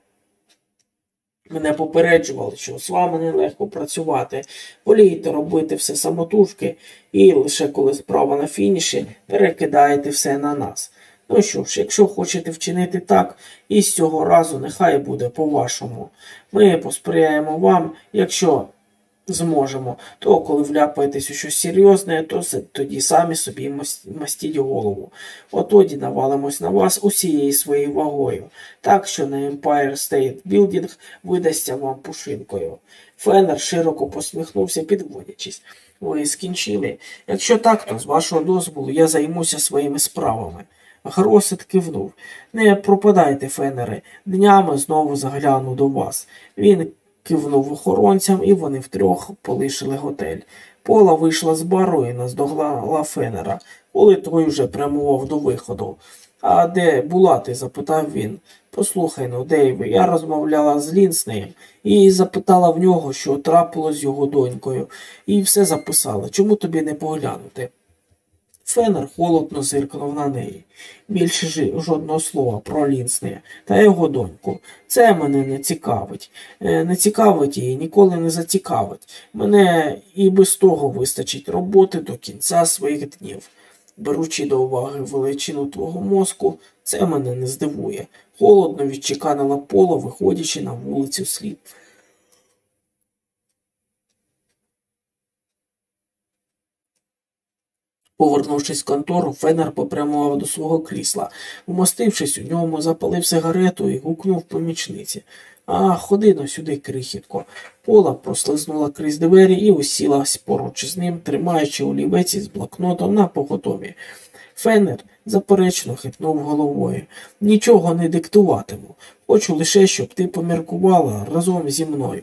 Мене попереджували, що з вами нелегко працювати, волієте робити все самотужки, і лише коли справа на фініші, перекидаєте все на нас. Ну що ж, якщо хочете вчинити так, і з цього разу нехай буде по-вашому. Ми посприяємо вам, якщо зможемо, то коли вляпаєтесь у щось серйозне, то тоді самі собі мастіть голову. Отоді навалимось на вас усією своєю вагою, так що на Empire State Building видасться вам пушинкою. Феннер широко посміхнувся, підводячись. Ви скінчили. Якщо так, то з вашого дозволу я займуся своїми справами. Гросет кивнув. Не пропадайте, Фенери, днями знову загляну до вас. Він кивнув охоронцям, і вони втрьох полишили готель. Пола вийшла з бару і наздогнала Фенера, коли той уже прямував до виходу. А де була ти? запитав він. Послухай ну, Дейві, я розмовляла з Лінснеєм і запитала в нього, що трапилось з його донькою, і все записала. Чому тобі не поглянути? Фенер холодно зиркнув на неї. Більше жодного слова про Лінснея та його доньку. Це мене не цікавить. Е, не цікавить і ніколи не зацікавить. Мене і без того вистачить роботи до кінця своїх днів. Беручи до уваги величину твого мозку, це мене не здивує. Холодно відчеканила поло, виходячи на вулицю слід. Повернувшись в контору, Фенер попрямував до свого крісла. Вмостившись у ньому, запалив сигарету і гукнув помічниці. А, ходи но сюди, крихітко. Пола прослизнула крізь двері і усілась поруч з ним, тримаючи олівець із блокнотом на поготові. Фенер заперечно хитнув головою. Нічого не диктуватиму. Хочу лише, щоб ти поміркувала разом зі мною.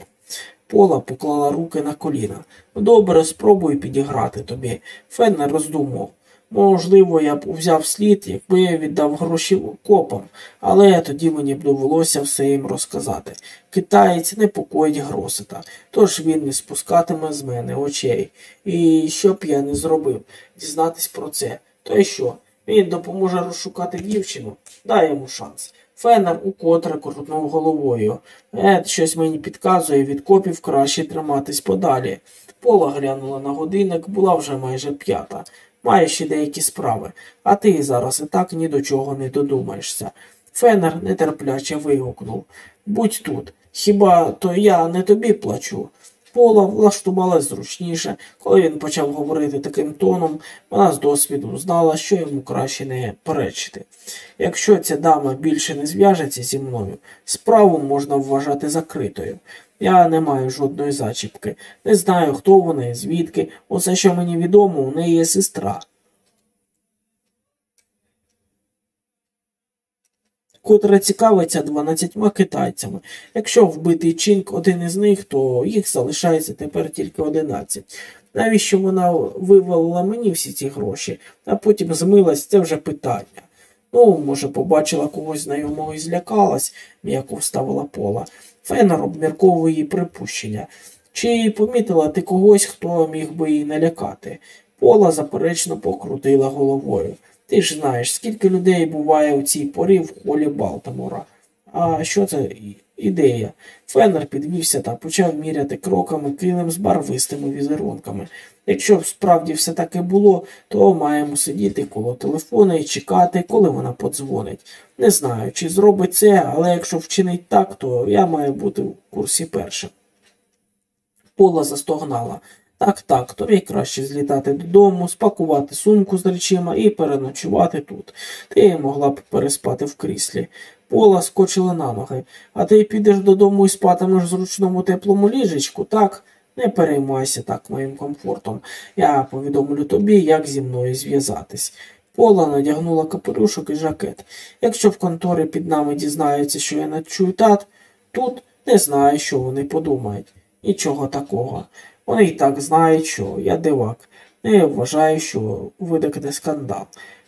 Пола поклала руки на коліна. Добре, спробую підіграти тобі. Феннер роздумав. Можливо, я б взяв слід, якби я віддав гроші копам, але тоді мені б довелося все їм розказати. Китаєць непокоїть гросита, тож він не спускатиме з мене очей. І що б я не зробив, дізнатись про це. То й що? Він допоможе розшукати дівчину, дай йому шанс. Фенер укотре крутнув головою. Ед, щось мені підказує, від копів краще триматись подалі. Пола глянула на годинник, була вже майже п'ята. Має ще деякі справи, а ти зараз і так ні до чого не додумаєшся. Фенер нетерпляче вигукнув Будь тут. Хіба то я не тобі плачу? Пола влаштувалась зручніше, коли він почав говорити таким тоном, вона з досвіду знала, що йому краще не перечити. Якщо ця дама більше не зв'яжеться зі мною, справу можна вважати закритою. Я не маю жодної зачіпки, не знаю, хто вона і звідки. Усе, що мені відомо, у неї є сестра. Котра цікавиться 12 китайцями. Якщо вбитий чинк один із них, то їх залишається тепер тільки 11. Навіщо вона вивалила мені всі ці гроші, а потім змилась, це вже питання. Ну, може, побачила когось знайомого і злякалась, м'яко вставила пола. Фенер обмірковує її припущення. Чи помітила ти когось, хто міг би її налякати? Пола заперечно покрутила головою. Ти ж знаєш, скільки людей буває у цій порі в холі Балтамора. А що це ідея? Феннер підвівся та почав міряти кроками килим з барвистими візерунками. Якщо б справді все таке було, то маємо сидіти коло телефона і чекати, коли вона подзвонить. Не знаю, чи зробить це, але якщо вчинить так, то я маю бути в курсі першим. Пола застогнала. Так, так, тобі краще злітати додому, спакувати сумку з речима і переночувати тут. Ти могла б переспати в кріслі. Пола скочила на ноги. А ти підеш додому і спатимеш в зручному теплому ліжечку, так? Не переймайся так моїм комфортом. Я повідомлю тобі, як зі мною зв'язатись. Пола надягнула капелюшок і жакет. Якщо в конторі під нами дізнаються, що я ночую тат, тут не знаю, що вони подумають. Нічого такого. Вони і так знають, що я дивак. Не вважаю, що видакне скандал.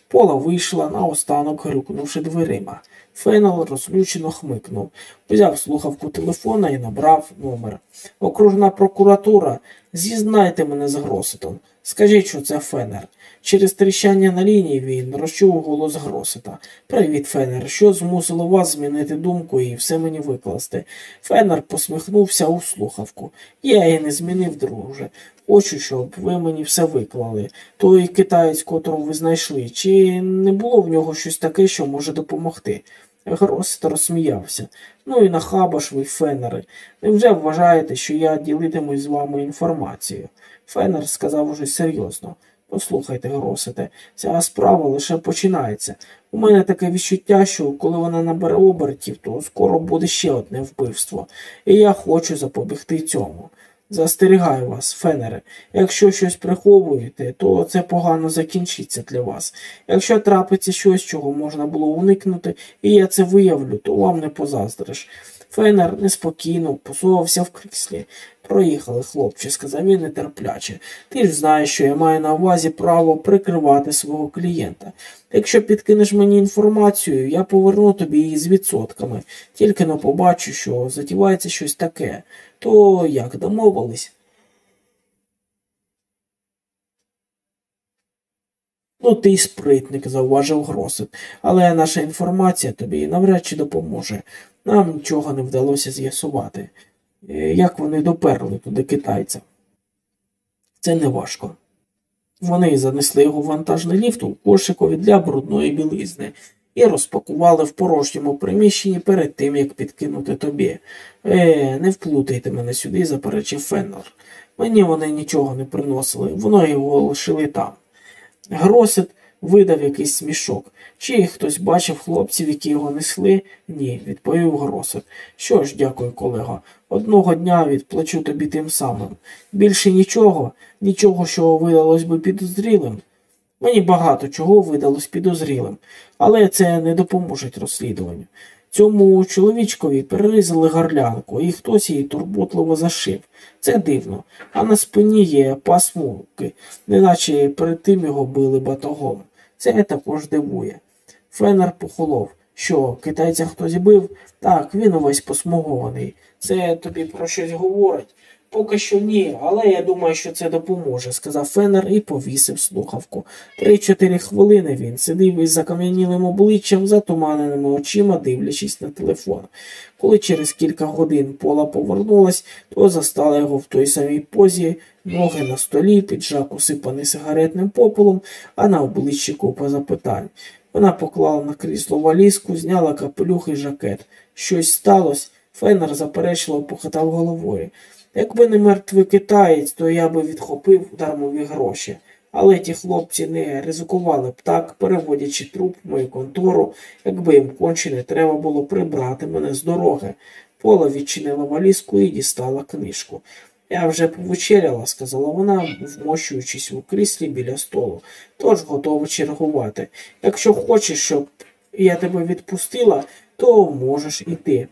Пола вийшла наостанок, грюкнувши дверима. Фенел розлючено хмикнув, взяв слухавку телефона і набрав номер. Окружна прокуратура, зізнайте мене з Гросетом. Скажіть, що це Фенер. Через тріщання на лінії він розчув голос Гросета. Привіт, Фенер. Що змусило вас змінити думку і все мені викласти? Фенер посміхнувся у слухавку. Я її не змінив, друже. Хочу, щоб ви мені все виклали. Той китаєць, котрого ви знайшли, чи не було в нього щось таке, що може допомогти? Гросет розсміявся. Ну і нахаба ж ви, Фенери. Невже вважаєте, що я ділитимусь з вами інформацією? Фенер сказав уже серйозно. Послухайте, Гросете, ця справа лише починається. У мене таке відчуття, що коли вона набере обертів, то скоро буде ще одне вбивство, і я хочу запобігти цьому. Застерігаю вас, Фенере, якщо щось приховуєте, то це погано закінчиться для вас. Якщо трапиться щось, чого можна було уникнути, і я це виявлю, то вам не позаздриш. Фенер неспокійно посувався в кріслі. Проїхали, хлопче, сказав він нетерпляче. Ти ж знаєш, що я маю на увазі право прикривати свого клієнта. Якщо підкинеш мені інформацію, я поверну тобі її з відсотками, тільки но побачу, що затівається щось таке. То як домовились? Ну, ти й спритник, зауважив Гросет, але наша інформація тобі навряд чи допоможе. Нам нічого не вдалося з'ясувати. Е, як вони доперли туди китайця? Це не важко. Вони занесли його в вантажний ліфт у кошикові для брудної білизни і розпакували в порожньому приміщенні перед тим, як підкинути тобі. Е, не вплутайте мене сюди, заперечив Феннер. Мені вони нічого не приносили, воно його лишили там. Гросет видав якийсь смішок. Чи хтось бачив хлопців, які його несли? Ні, відповів Гросет. Що ж, дякую, колего. Одного дня відплачу тобі тим самим. Більше нічого, нічого, що видалось би підозрілим. Мені багато чого видалось підозрілим, але це не допоможе розслідуванню. Цьому чоловічкові перерізали горлянку, і хтось її турботливо зашив. Це дивно, а на спині є пасмурки, неначе перед тим його били батогом. Це також дивує. Фенер похолов, що китайця хтось бив, так, він увесь посмугований. Це тобі про щось говорить. Поки що ні, але я думаю, що це допоможе, сказав Фенер і повісив слухавку. Три-чотири хвилини він сидів із закам'янілим обличчям, затуманеними очима, дивлячись на телефон. Коли через кілька годин пола повернулась, то застала його в той самій позі, ноги на столі, піджак усипаний сигаретним попелом, а на обличчі купа запитань. Вона поклала на крісло валізку, зняла капелюх і жакет. Щось сталося. Фенер заперечливо похитав головою. Якби не мертвий китаєць, то я би відхопив дармові гроші. Але ті хлопці не ризикували б так, переводячи труп в мою контору, якби їм конче не треба було прибрати мене з дороги. Пола відчинила валізку і дістала книжку. Я вже повечеряла, сказала вона, вмощуючись у кріслі біля столу, тож готова чергувати. Якщо хочеш, щоб я тебе відпустила, то можеш іти.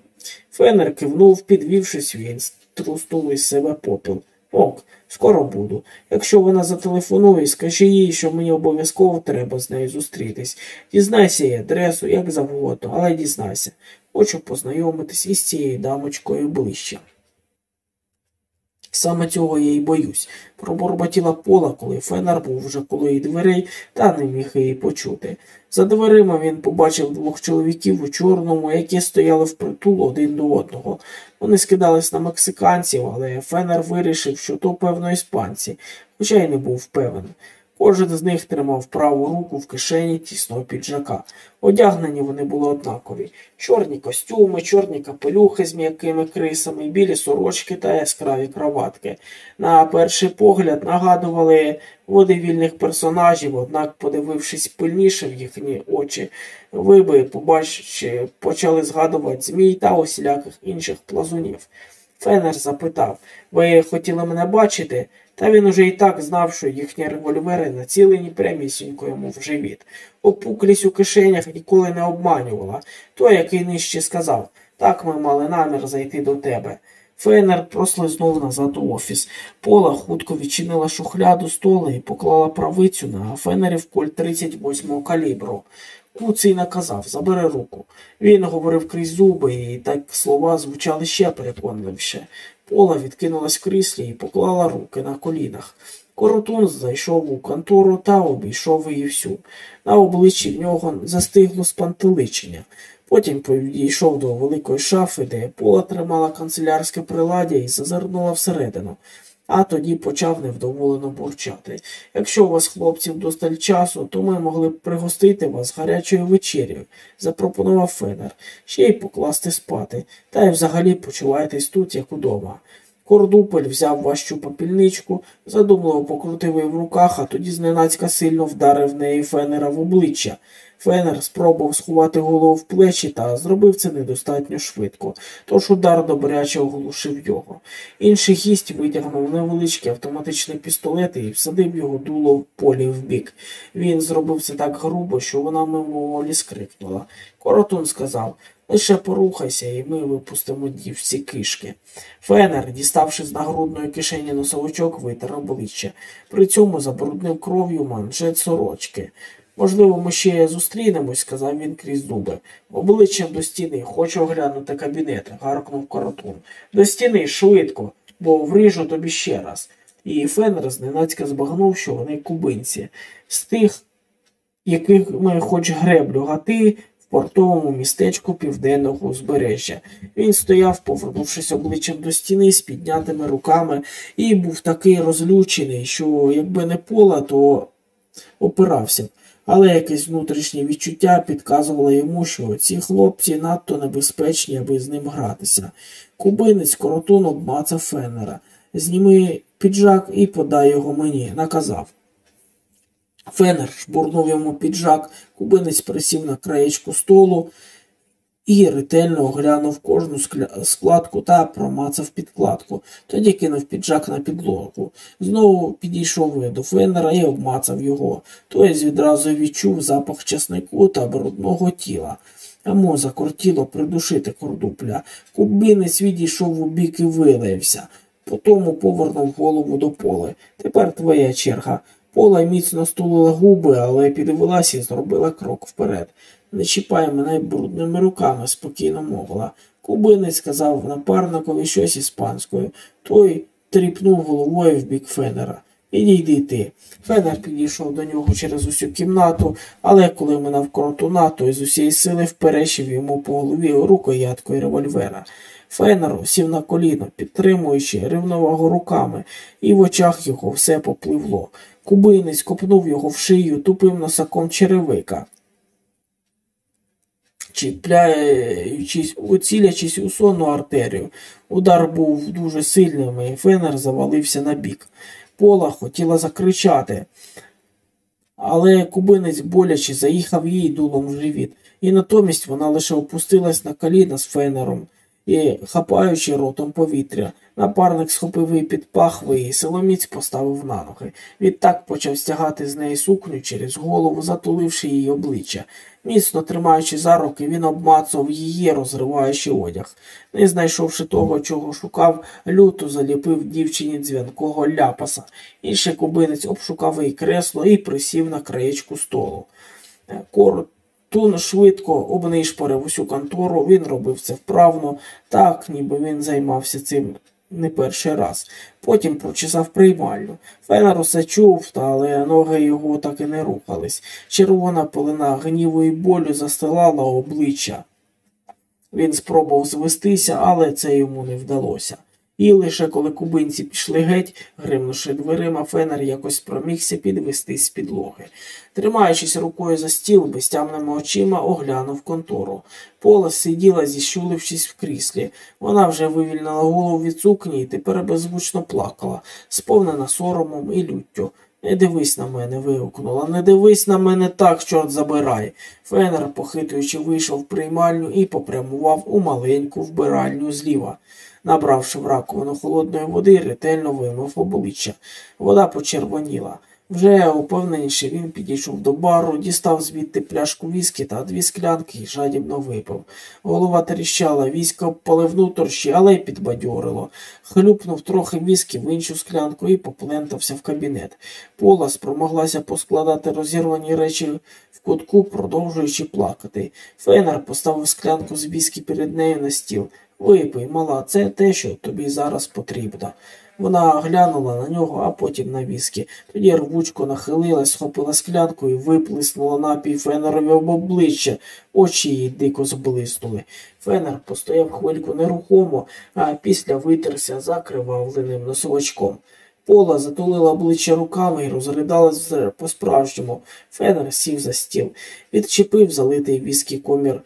Фенер кивнув, підвівшись, він струстув із себе попіл. Ок, скоро буду. Якщо вона зателефонує, скажи їй, що мені обов'язково треба з нею зустрітись. Дізнайся її адресу, як завгодно, але дізнайся. Хочу познайомитись із цією дамочкою ближче. Саме цього я й боюсь. Пробормотіла пола, коли Фенер був вже коло її дверей та не міг її почути. За дверима він побачив двох чоловіків у чорному, які стояли впритул один до одного. Вони скидались на мексиканців, але Фенер вирішив, що то, певно, іспанці, хоча й не був певен. Кожен з них тримав праву руку в кишені тісного піджака. Одягнені вони були однакові чорні костюми, чорні капелюхи з м'якими крисами, білі сорочки та яскраві кроватки. На перший погляд нагадували водивільних персонажів, однак, подивившись пильніше в їхні очі, ви би, побачивши, почали згадувати змій та усіляких інших плазунів. Фенер запитав Ви хотіли мене бачити? Та він уже і так знав, що їхні револьвери націлені прямісінько йому в живіт. Опуклість у кишенях ніколи не обманювала. Той, який нижче сказав так ми мали намір зайти до тебе. Фейнер прослизнув назад у офіс. Пола хутко відчинила шухляду стола і поклала правицю на фенерів кольт 38-го калібру. Куций наказав забери руку. Він говорив крізь зуби, і так слова звучали ще переконливіше. Пола відкинулась в кріслі і поклала руки на колінах. Коротун зайшов у контору та обійшов її всю. На обличчі в нього застигло спантеличення. Потім підійшов до великої шафи, де пола тримала канцелярське приладдя і зазирнула всередину а тоді почав невдоволено бурчати. Якщо у вас, хлопців, досталь часу, то ми могли б пригостити вас гарячою вечерю, запропонував Фенер, ще й покласти спати, та й взагалі почувайтесь тут, як удома. Кордупель взяв важчу попільничку, задумливо покрутив її в руках, а тоді зненацька сильно вдарив неї Фенера в обличчя. Фенер спробував сховати голову в плечі та зробив це недостатньо швидко, тож удар добряче оглушив його. Інший гість витягнув невеличкий автоматичний пістолет і всадив його дуло в полі вбік. Він зробив це так грубо, що вона мимоволі скрикнула. Коротун сказав Лише порухайся, і ми випустимо дівці кишки. Фенер, діставши з нагрудної кишені носовичок, витер обличчя. При цьому забруднив кров'ю манжет сорочки. Можливо, ми ще зустрінемось, сказав він крізь зуби. Обличчям до стіни, хочу оглянути кабінет, гаркнув коротун. До стіни, швидко, бо вріжу тобі ще раз. І Фенер зненацька збагнув, що вони кубинці. З тих, яких ми хоч греблю гати, портовому містечку південного узбережжя. Він стояв, повернувшись обличчям до стіни з піднятими руками, і був такий розлючений, що якби не пола, то опирався. Але якесь внутрішнє відчуття підказувало йому, що ці хлопці надто небезпечні, аби з ним гратися. Кубинець коротун обмацав фенера. Зніми піджак і подай його мені, наказав. Фенер шбурнув йому піджак, кубинець присів на краєчку столу і ретельно оглянув кожну складку та промацав підкладку. Тоді кинув піджак на підлогу. Знову підійшов до фенера і обмацав його. Той відразу відчув запах часнику та брудного тіла. Йому закортіло придушити кордупля. Кубинець відійшов у бік і вилився. Потому повернув голову до поле. Тепер твоя черга. Пола міцно стулила губи, але підвелася і зробила крок вперед. Не чіпай мене брудними руками, спокійно мовила. Кубинець сказав напарникові щось іспанською. Той тріпнув головою в бік Фенера. Підійди ти. Фенер підійшов до нього через усю кімнату, але коли минав кротуна, той з усієї сили вперещив йому по голові рукояткою револьвера. Фенер сів на коліно, підтримуючи рівновагу руками, і в очах його все попливло. Кубинець копнув його в шию тупим носаком черевика. Чіпляючись, уцілячись у сонну артерію, удар був дуже сильним, і фенер завалився на бік. Пола хотіла закричати, але кубинець боляче заїхав їй дулом в живіт, і натомість вона лише опустилась на коліна з фенером і, хапаючи ротом повітря, напарник схопив її під пахви і силоміць поставив на ноги. Відтак почав стягати з неї сукню через голову, затуливши її обличчя. Міцно тримаючи за руки, він обмацав її, розриваючи одяг. Не знайшовши того, чого шукав, люто заліпив дівчині дзвінкого ляпаса. Інший кубинець обшукав її кресло і присів на краєчку столу. Кор Тун швидко обнишпорив усю контору, він робив це вправно, так, ніби він займався цим не перший раз. Потім прочесав приймальню. Фенер усе чув, та але ноги його так і не рухались. Червона пилина гніву і болю застилала обличчя. Він спробував звестися, але це йому не вдалося. І лише коли кубинці пішли геть, гримнувши дверима, фенер якось промігся підвести з підлоги. Тримаючись рукою за стіл, безтямними очима оглянув контору. Пола сиділа, зіщулившись в кріслі. Вона вже вивільнила голову від сукні і тепер беззвучно плакала, сповнена соромом і люттю. Не дивись на мене, вигукнула. Не дивись на мене так, чорт забирай. Фенер, похитуючи, вийшов в приймальню і попрямував у маленьку вбиральню зліва. Набравши в раковину холодної води, ретельно вимив обличчя. Вода почервоніла. Вже упевненіше він підійшов до бару, дістав звідти пляшку віскі та дві склянки і жадібно випив. Голова тріщала, військо обпалив нуторщі, але й підбадьорило. Хлюпнув трохи віскі в іншу склянку і поплентався в кабінет. Пола спромоглася поскладати розірвані речі в кутку, продовжуючи плакати. Фенер поставив склянку з віскі перед нею на стіл. Випий, мала, це те, що тобі зараз потрібно. Вона глянула на нього, а потім на віскі. Тоді рвучко нахилилась, схопила склянку і виплеснула напій Фенерові об обличчя, очі її дико зблиснули. Фенер постояв хвильку нерухомо, а після витерся закривавленим носовичком. Пола затулила обличчя руками і розридалась по-справжньому. Фенер сів за стіл, відчепив залитий віскі комір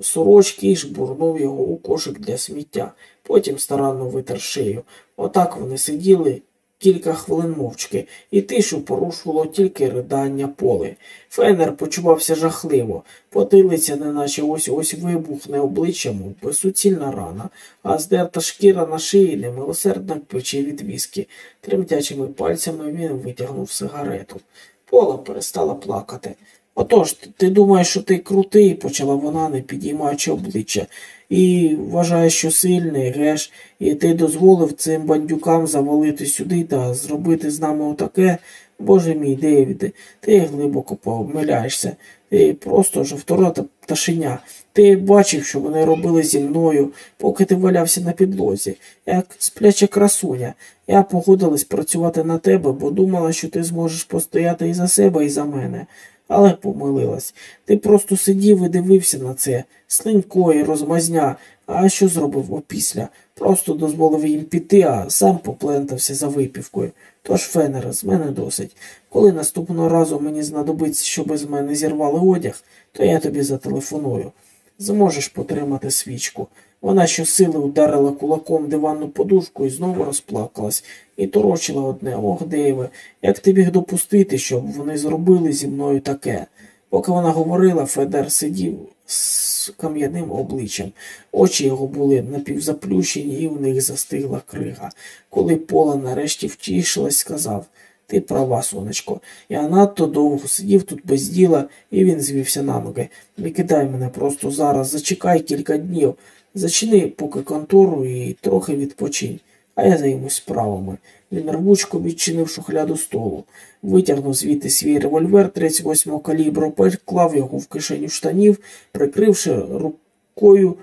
сорочки і жбурнув його у кошик для сміття, потім старанно витер шию. Отак вони сиділи кілька хвилин мовчки, і тишу порушувало тільки ридання поли. Фенер почувався жахливо, потилиця, неначе ось ось вибухне обличчям, безсуцільна рана, а здерта шкіра на шиї немилосердно пече від віскі. Тремтячими пальцями він витягнув сигарету. Пола перестала плакати. Отож, ти думаєш, що ти крутий, почала вона, не підіймаючи обличчя, і вважаєш, що сильний, геш, і ти дозволив цим бандюкам завалити сюди та зробити з нами отаке. Боже мій Девіде, ти глибоко помиляєшся. Ти просто жовторота пташеня. Ти бачив, що вони робили зі мною, поки ти валявся на підлозі, як спляча красуня. Я погодилась працювати на тебе, бо думала, що ти зможеш постояти і за себе, і за мене але помилилась. Ти просто сидів і дивився на це, слинько і розмазня, а що зробив опісля? Просто дозволив їм піти, а сам поплентався за випівкою. Тож, Фенера, з мене досить. Коли наступного разу мені знадобиться, щоб з мене зірвали одяг, то я тобі зателефоную. Зможеш потримати свічку. Вона щосили ударила кулаком диванну подушку і знову розплакалась, і торочила одне ох, Дейве, як ти міг допустити, щоб вони зробили зі мною таке. Поки вона говорила, Федер сидів з кам'яним обличчям. Очі його були напівзаплющені, і в них застигла крига. Коли Пола нарешті втішилась, сказав ти права, сонечко. Я надто довго сидів тут без діла, і він звівся на ноги. Не кидай мене просто зараз, зачекай кілька днів. Зачини поки контору і трохи відпочинь, а я займусь справами. Він рвучко відчинив шухляду столу, витягнув звідти свій револьвер 38-го калібру, переклав його в кишеню штанів, прикривши рукою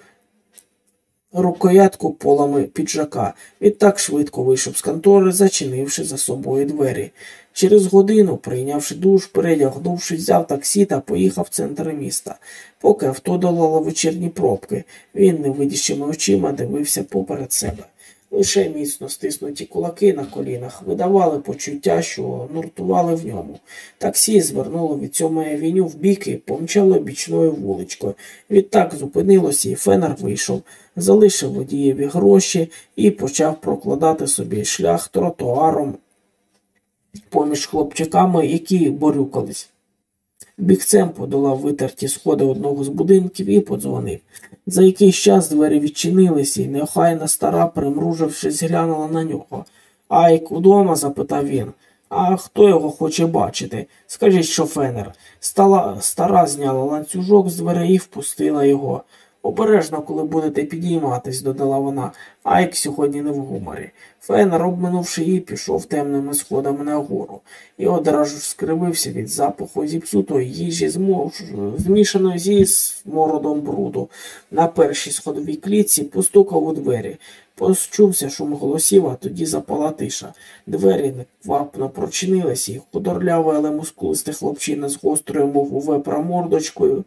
рукоятку полами піджака. Відтак швидко вийшов з контори, зачинивши за собою двері. Через годину, прийнявши душ, передягнувшись, взяв таксі та поїхав в центр міста. Поки авто долало вечірні пробки, він невидящими очима дивився поперед себе. Лише міцно стиснуті кулаки на колінах видавали почуття, що нуртували в ньому. Таксі звернуло від сьомої авеню в бік і помчало бічною вуличкою. Відтак зупинилося, і фенер вийшов, залишив водієві гроші і почав прокладати собі шлях тротуаром поміж хлопчаками, які борюкались. Бігцем подолав витерті сходи одного з будинків і подзвонив. За якийсь час двері відчинилися, і неохайна стара, примружившись, глянула на нього. Айк удома? запитав він. А хто його хоче бачити? Скажіть, що фенер. Стала, стара зняла ланцюжок з дверей і впустила його. Обережно, коли будете підійматись, додала вона, Айк сьогодні не в гуморі. Фенер, обминувши її, пішов темними сходами нагору і одразу ж скривився від запаху зіпсутої їжі, змішаної зі смородом бруду. На першій сходовій клітці постукав у двері. Почувся шум голосів, а тоді запала тиша. Двері неквапно прочинилися, і худорлявий, але мускулистий хлопчина з гострою, мов у мордочкою,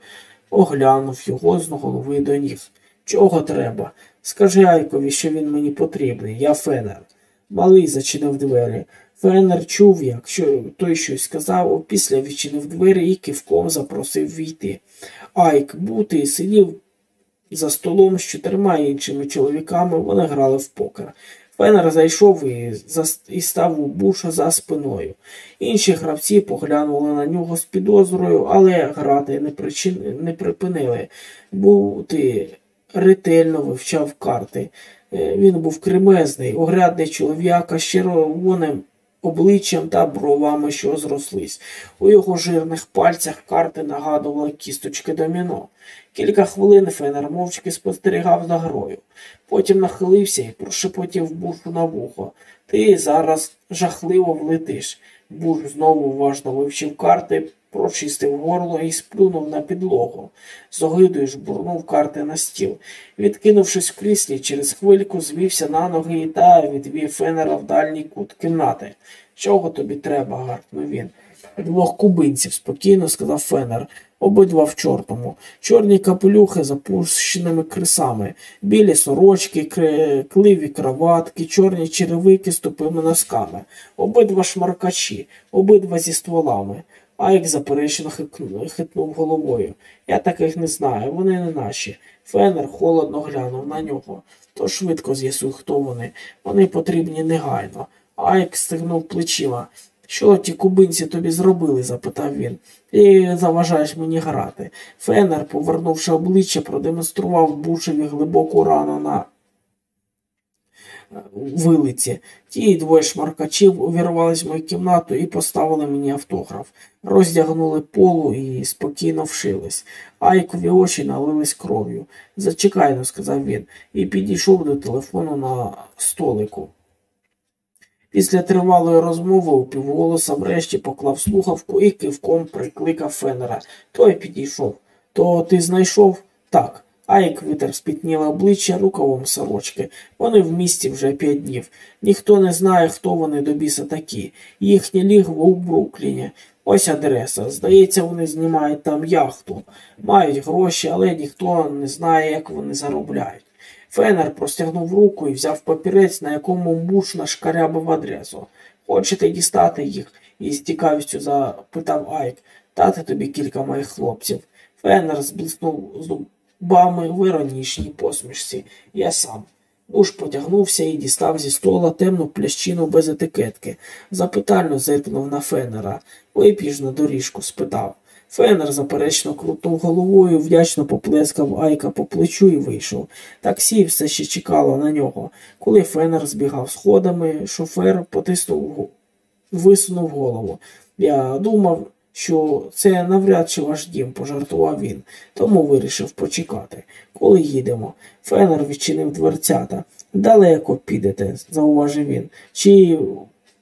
оглянув його з голови до ніг. Чого треба? Скажи Айкові, що він мені потрібний. Я фенер. Малий зачинив двері. Фенер чув, як що той щось сказав, після відчинив двері і кивком запросив війти. Айк бути сидів за столом з чотирма іншими чоловіками, вони грали в покер. Фенер зайшов і і став у буша за спиною. Інші гравці поглянули на нього з підозрою, але грати не, причин... не припинили. Бути ретельно вивчав карти. Е, він був кремезний, огрядний чолов'яка з червоним обличчям та бровами, що зрослись. У його жирних пальцях карти нагадували кісточки доміно. Кілька хвилин Фенер мовчки спостерігав за грою. Потім нахилився і прошепотів бушу на вухо. Ти зараз жахливо влетиш. Буш знову уважно вивчив карти, прочистив горло і сплюнув на підлогу. З огидою жбурнув карти на стіл. Відкинувшись в кріслі, через хвильку звівся на ноги та відвів фенера в дальній кут кімнати. Чого тобі треба? гаркнув він. Двох кубинців, спокійно сказав Фенер, обидва в чортому, чорні капелюхи з запущеними крисами, білі сорочки, кливі кроватки, чорні черевики з тупими носками, обидва шмаркачі, обидва зі стволами. Айк заперечно хитнув головою. Я таких не знаю, вони не наші. Фенер холодно глянув на нього. То швидко з'ясуй, хто вони. Вони потрібні негайно. Айк стигнув плечима. Що ті кубинці тобі зробили? запитав він. Ти заважаєш мені грати. Фенер, повернувши обличчя, продемонстрував бушеві глибоку рану на вилиці. Ті двоє шмаркачів увірвались в мою кімнату і поставили мені автограф. Роздягнули полу і спокійно вшились. Айкові очі налились кров'ю. Зачекайно, сказав він, і підійшов до телефону на столику. Після тривалої розмови у півголоса врешті поклав слухавку і кивком прикликав фенера. Той підійшов. То ти знайшов? Так. Айк витер спітніле обличчя рукавом сорочки. Вони в місті вже п'ять днів. Ніхто не знає, хто вони до біса такі. Їхнє лігво у Брукліні. Ось адреса. Здається, вони знімають там яхту. Мають гроші, але ніхто не знає, як вони заробляють. Фенер простягнув руку і взяв папірець, на якому буш нашкарябив адресу. Хочете дістати їх? із цікавістю запитав Айк. Дати тобі кілька моїх хлопців. Фенер зблиснув зубами в іронічній посмішці. Я сам. Буш потягнувся і дістав зі стола темну плящину без етикетки. Запитально зиркнув на фенера. Випіж на доріжку, спитав. Фенер заперечно крутнув головою, вдячно поплескав Айка по плечу і вийшов. Таксі все ще чекало на нього. Коли Фенер збігав сходами, шофер потиснув, висунув голову. Я думав, що це навряд чи ваш дім, пожартував він, тому вирішив почекати. Коли їдемо. Фенер відчинив дверцята. Далеко підете, зауважив він. Чи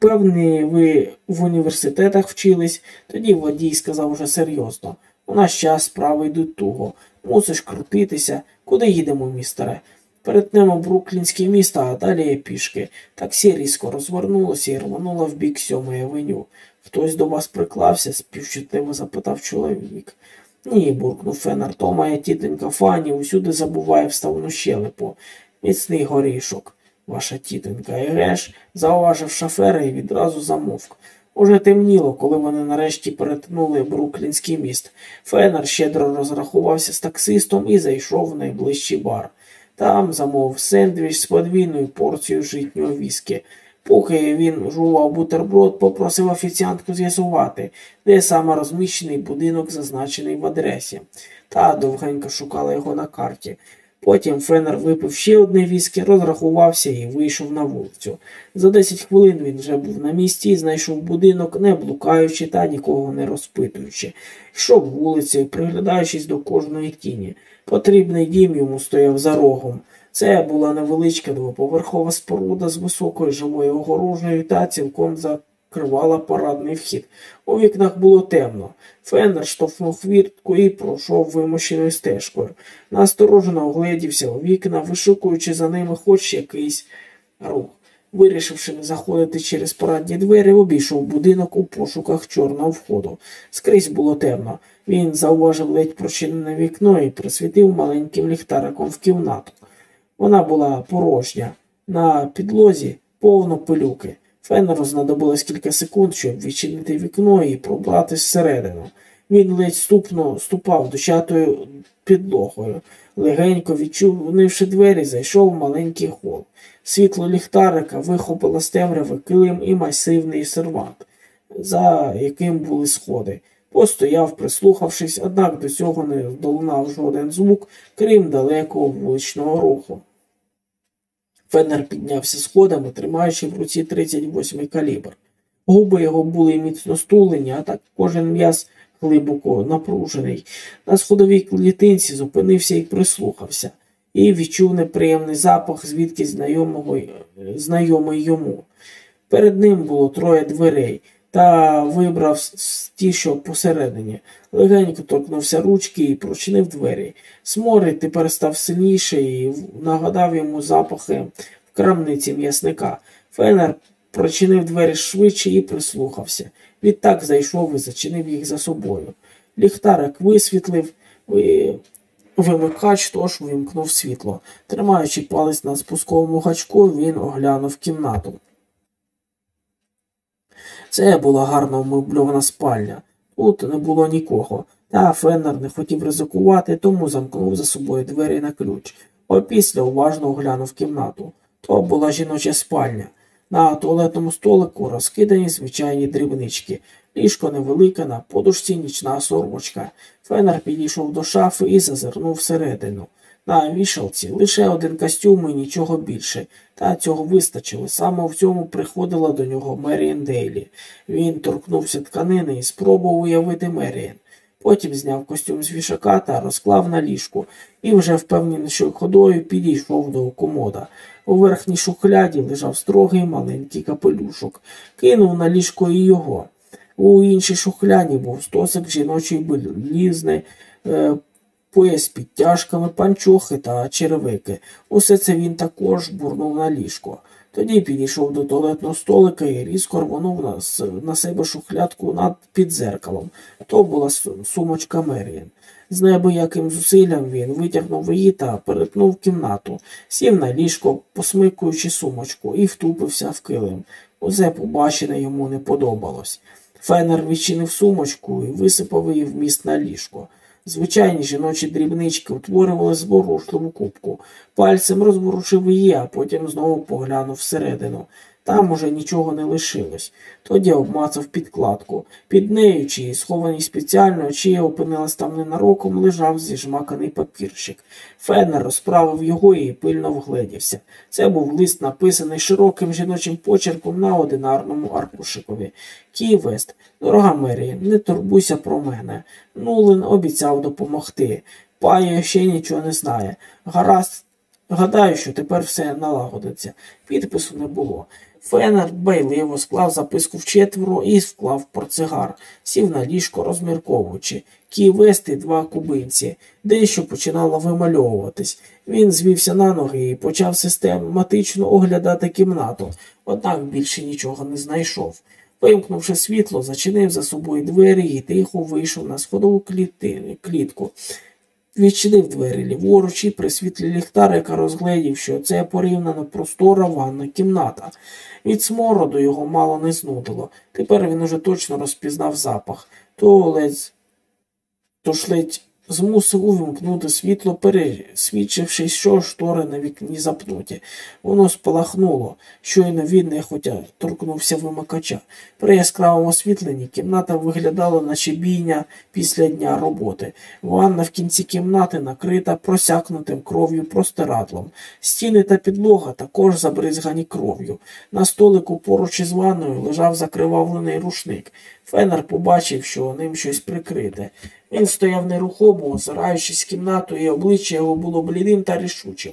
Певний, ви в університетах вчились, тоді водій сказав уже серйозно. У наш час справи йдуть туго. Мусиш крутитися. Куди їдемо, містере? Перетнемо Бруклінське місто, а далі пішки. Таксі різко розвернулося і рвануло в бік сьомої авеню. Хтось до вас приклався? співчутливо запитав чоловік. Ні, буркнув Фенер, то моя тітонька Фані усюди забуває вставну щелепу. Міцний горішок ваша тітонька Егеш, зауважив шофера і відразу замовк. Уже темніло, коли вони нарешті перетнули Бруклінський міст. Фенер щедро розрахувався з таксистом і зайшов в найближчий бар. Там замовив сендвіч з подвійною порцією житнього віскі. Поки він жував бутерброд, попросив офіціантку з'ясувати, де саме розміщений будинок, зазначений в адресі, та довгенько шукала його на карті. Потім Феннер випив ще одне віскі, розрахувався і вийшов на вулицю. За 10 хвилин він вже був на місці і знайшов будинок, не блукаючи та нікого не розпитуючи. Йшов вулицею, приглядаючись до кожної тіні. Потрібний дім йому стояв за рогом. Це була невеличка двоповерхова споруда з високою живою огорожею та цілком закривала парадний вхід. У вікнах було темно. Феннер штовхнув хвіртку і пройшов вимощеною стежкою. Насторожено огледівся у вікна, вишукуючи за ними хоч якийсь рух. Вирішивши не заходити через парадні двері, обійшов будинок у пошуках чорного входу. Скрізь було темно. Він зауважив ледь прочинене вікно і присвітив маленьким ліхтариком в кімнату. Вона була порожня. На підлозі повно пилюки. Феннеру знадобилось кілька секунд, щоб відчинити вікно і пробратись всередину. Він ледь ступно ступав дощатою підлогою. Легенько відчинивши двері, зайшов в маленький хол. Світло ліхтарика вихопило з темряви килим і масивний сервант, за яким були сходи. Постояв, прислухавшись, однак до цього не долунав жоден звук, крім далекого вуличного руху. Феннер піднявся сходами, тримаючи в руці 38-й калібр. Губи його були міцно стулені, а так кожен м'яз глибоко напружений. На сходовій клітинці зупинився і прислухався, і відчув неприємний запах, звідки знайомого, знайомий йому. Перед ним було троє дверей, та вибрав ті, що посередині. Легенько торкнувся ручки і прочинив двері. Сморід тепер став сильніший і нагадав йому запахи в крамниці м'ясника. Фенер прочинив двері швидше і прислухався. Відтак зайшов і зачинив їх за собою. Ліхтарик висвітлив і вимикач, тож вимкнув світло. Тримаючи палець на спусковому гачку, він оглянув кімнату. Це була гарно вмебльована спальня. Тут не було нікого, та Феннер не хотів ризикувати, тому замкнув за собою двері на ключ. Опісля уважно оглянув кімнату. То була жіноча спальня. На туалетному столику розкидані звичайні дрібнички, ліжко невелике на подушці нічна сорочка. Феннер підійшов до шафи і зазирнув всередину. На вішалці лише один костюм і нічого більше, та цього вистачило. Саме в цьому приходила до нього Меріан Дейлі. Він торкнувся тканини і спробував уявити Меріан. Потім зняв костюм з вішака та розклав на ліжку і вже впевненішою ходою підійшов до комода. У верхній шухляді лежав строгий маленький капелюшок, кинув на ліжко і його. У іншій шухляді був стосик жіночої білізни, е, пояс підтяжками, панчохи та черевики. Усе це він також бурнув на ліжко. Тоді підійшов до туалетного столика і різко рвонув на, на себе шухлядку над під зеркалом. То була сумочка Мерієн. З неабияким зусиллям він витягнув її та перетнув кімнату, сів на ліжко, посмикуючи сумочку, і втупився в килим. Усе побачене йому не подобалось. Фенер відчинив сумочку і висипав її в міст на ліжко. Звичайні жіночі дрібнички утворювали зворушливу кубку. Пальцем розворушив її, а потім знову поглянув всередину. Там уже нічого не лишилось. Тоді обмацав підкладку. Під нею, чи схований спеціально, чи опинилась там ненароком, лежав зіжмаканий папірчик. Феннер розправив його і пильно вгледівся. Це був лист, написаний широким жіночим почерком на одинарному аркушикові. Ківест, дорога Мері, не турбуйся про мене. Нулин обіцяв допомогти. Пая ще нічого не знає. Гаразд. Гадаю, що тепер все налагодиться. Підпису не було. Фенер дбайливо склав записку в четверо і вклав портсигар, сів на ліжко, розмірковуючи, кі вести два кубинці, дещо починало вимальовуватись. Він звівся на ноги і почав систематично оглядати кімнату, однак більше нічого не знайшов. Вимкнувши світло, зачинив за собою двері і тихо вийшов на сходову клітку. Відчинив двері ліворуч і при світлі ліхтарика розглядів, що це порівняно простора ванна кімната. Від смороду його мало не знудило. Тепер він уже точно розпізнав запах. То ледь, тож ледь змусив увімкнути світло, пересвідчивши, що штори на вікні запнуті. Воно спалахнуло, щойно він нехотя торкнувся вимикача. При яскравому освітленні кімната виглядала, наче бійня після дня роботи. Ванна в кінці кімнати накрита просякнутим кров'ю простирадлом. Стіни та підлога також забризгані кров'ю. На столику поруч із ванною лежав закривавлений рушник. Фенер побачив, що ним щось прикрите. Він стояв нерухомо, озираючись кімнату, і обличчя його було блідим та рішучим.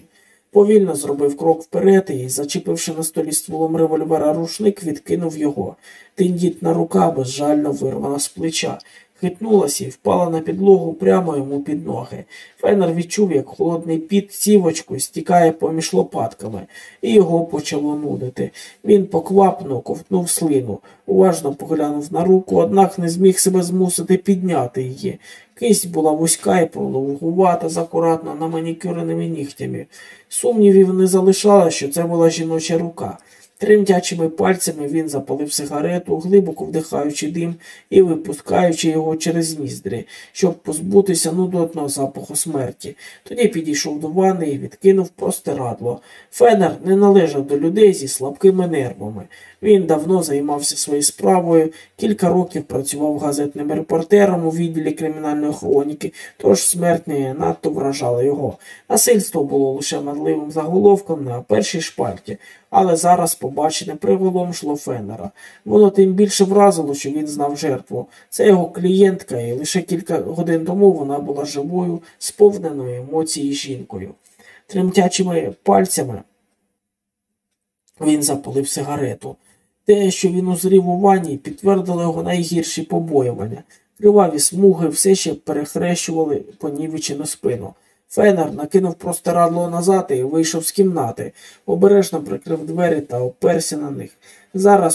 Повільно зробив крок вперед і, зачепивши на столі стволом револьвера рушник, відкинув його. Тендітна рука безжально вирвана з плеча, хитнулася і впала на підлогу прямо йому під ноги. Фенер відчув, як холодний піт сівочкою стікає поміж лопатками, і його почало нудити. Він поквапно ковтнув слину, уважно поглянув на руку, однак не зміг себе змусити підняти її. Кисть була вузька і продовгувата, з акуратно наманікюреними нігтями. Сумнівів не залишало, що це була жіноча рука. Тремтячими пальцями він запалив сигарету, глибоко вдихаючи дим і випускаючи його через ніздри, щоб позбутися нудотного запаху смерті. Тоді підійшов до ванни і відкинув простирадло. Фенер не належав до людей зі слабкими нервами. Він давно займався своєю справою, кілька років працював газетним репортером у відділі кримінальної хроніки, тож смерть не надто вражала його. Насильство було лише мадливим заголовком на першій шпальті, але зараз побачене приголомшло Феннера. Воно тим більше вразило, що він знав жертву. Це його клієнтка, і лише кілька годин тому вона була живою, сповненою емоцій жінкою. Тремтячими пальцями він запалив сигарету. Те, що він узрів у ванні, підтвердило його найгірші побоювання. Криваві смуги все ще перехрещували понівечену спину. Фенер накинув простирадло назад і вийшов з кімнати, обережно прикрив двері та оперся на них. Зараз